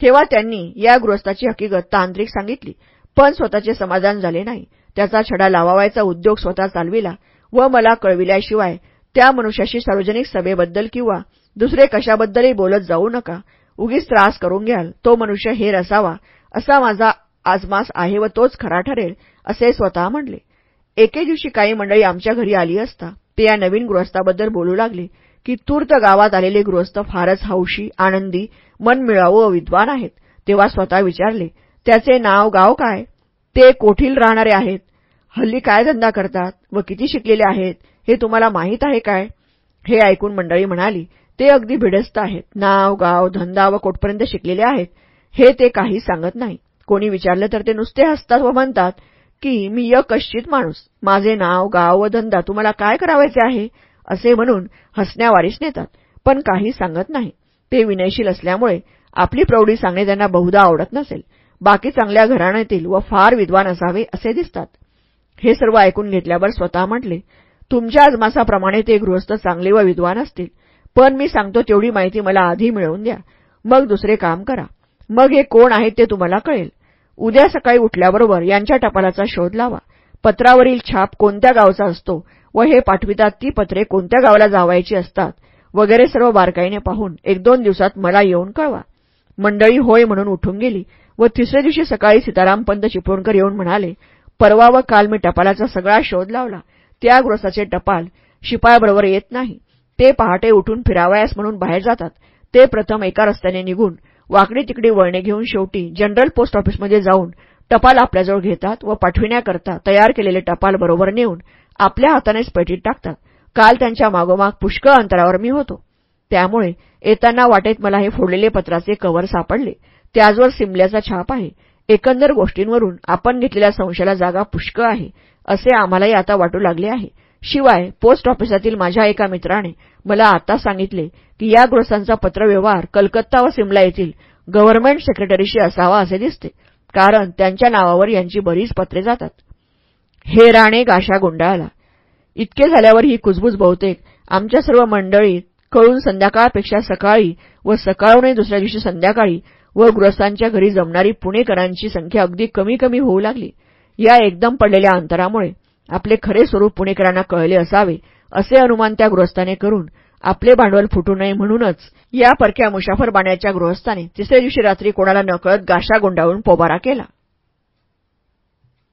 तेव्हा त्यांनी या गृहस्थाची हकीकत तांत्रिक सांगितली पण स्वतःचे समाधान झाले नाही. त्याचा छडा लावावायचा उद्योग स्वतः चालविला व मला कळविल्याशिवाय त्या मनुष्याशी सार्वजनिक सभेबद्दल किंवा दुसरे कशाबद्दलही बोलत जाऊ नका. उगीच त्रास करून घ्याल. तो मनुष्य हेर असावा असा माझा आजमास आहे व तोच खरा ठरेल असे स्वतः म्हणले. एके दिवशी काही मंडळी आमच्या घरी आली असता. ते या नवीन गृहस्थाबद्दल बोलू लागले की तूर्त गावात आलेले गृहस्थ फारच हौशी आनंदी मनमिळावू व विद्वान आहेत. तेव्हा स्वतः विचारले त्याचे नाव गाव काय? ते कोठील राहणारे आहेत? हल्ली काय धंदा करतात व किती शिकलेले आहेत? हे तुम्हाला माहीत आहे काय? हे ऐकून मंडळी म्हणाली ते अगदी भिडस्त आहेत. नाव गाव धंदा व कोठपर्यंत शिकलेले आहेत हे ते काही सांगत नाही. कोणी विचारलं तर ते नुसते हसतात व म्हणतात की मी यकश्चित माणूस. माझे नाव गाव व धंदा तुम्हाला काय करावायचे आहे? असे म्हणून हसण्यावारीस नेतात. पण काही सांगत नाही. ते विनयशील असल्यामुळे आपली प्रौढी सांगणे त्यांना बहुधा आवडत नसेल. बाकी चांगल्या घराण्यातील व फार विद्वान असावे असे दिसतात. हे सर्व ऐकून घेतल्यावर स्वतः म्हटले तुमच्या अजमासाप्रमाणे ते गृहस्थ चांगले व विद्वान असतील. पण मी सांगतो तेवढी माहिती मला आधी मिळवून द्या. मग दुसरे काम करा. मग हे कोण आहेत ते तुम्हाला कळेल. उद्या सकाळी उठल्याबरोबर यांच्या टपालाचा शोध लावा. पत्रावरील छाप कोणत्या गावचा असतो व हे पाठवितात ती पत्रे कोणत्या गावाला जावायची असतात वगैरे सर्व बारकाईने पाहून एक दोन दिवसात मला येऊन कळवा. मंडळी होय म्हणून उठून गेली. व तिसऱ्या दिवशी सकाळी सीतारामपंत चिपळूणकर येऊन म्हणाले परवा व काल मी टपालाचा सगळा शोध लावला. त्या गृहस्थाचे टपाल शिपायाबरोबर येत नाही. ते पहाटे उठून फिरावयास म्हणून बाहेर जातात. ते प्रथम एका रस्त्याने निघून वाकडी तिकडी वळणे घेऊन शेवटी जनरल पोस्ट ऑफिसमध्ये जाऊन टपाल आपल्याजवळ घेतात व पाठविण्याकरता तयार केलेले टपाल बरोबर नेऊन आपल्या हातानेच पेटीत टाकतात. काल त्यांच्या मागोमाग पुष्कळ अंतरावर मी होतो. त्यामुळे येताना वाटेत मला हे फोडलेले पत्राचे कव्हर सापडले. त्याचवर सिमल्याचा छाप आहे. एकंदर गोष्टींवरून आपण घेतलेल्या संशयाला जागा पुष्कळ आहे असे आम्हालाही आता वाटू लागले आहे. शिवाय पोस्ट ऑफिसातील माझ्या एका मित्राने मला आता सांगितले की या गृहस्थांचा पत्रव्यवहार कलकत्ता व सिमला येथील गव्हर्नमेंट सेक्रेटरीशी असावा असे दिसते कारण त्यांच्या नावावर यांची बरीच पत्रे जातात. हे राणे गाशा गुंडाळला. इतके झाल्यावर ही कुजबूज बहुतेक आमच्या सर्व मंडळीत कळून संध्याकाळपेक्षा सकाळी व सकाळूनही दुसऱ्या दिवशी संध्याकाळी व गृहस्थांच्या घरी जमणारी पुणेकरांची संख्या अगदी कमी कमी होऊ लागली. या एकदम पडलेल्या अंतरामुळे आपले खरे स्वरूप पुणेकरांना कळले असावे असे अनुमान त्या गृहस्थाने करून आपले भांडवल फुटू नये म्हणूनच या परक्या मुशाफर बाण्याच्या गृहस्थाने तिसऱ्या दिवशी रात्री कोणाला नकळत गाशा गोंडाळून पोबारा केला.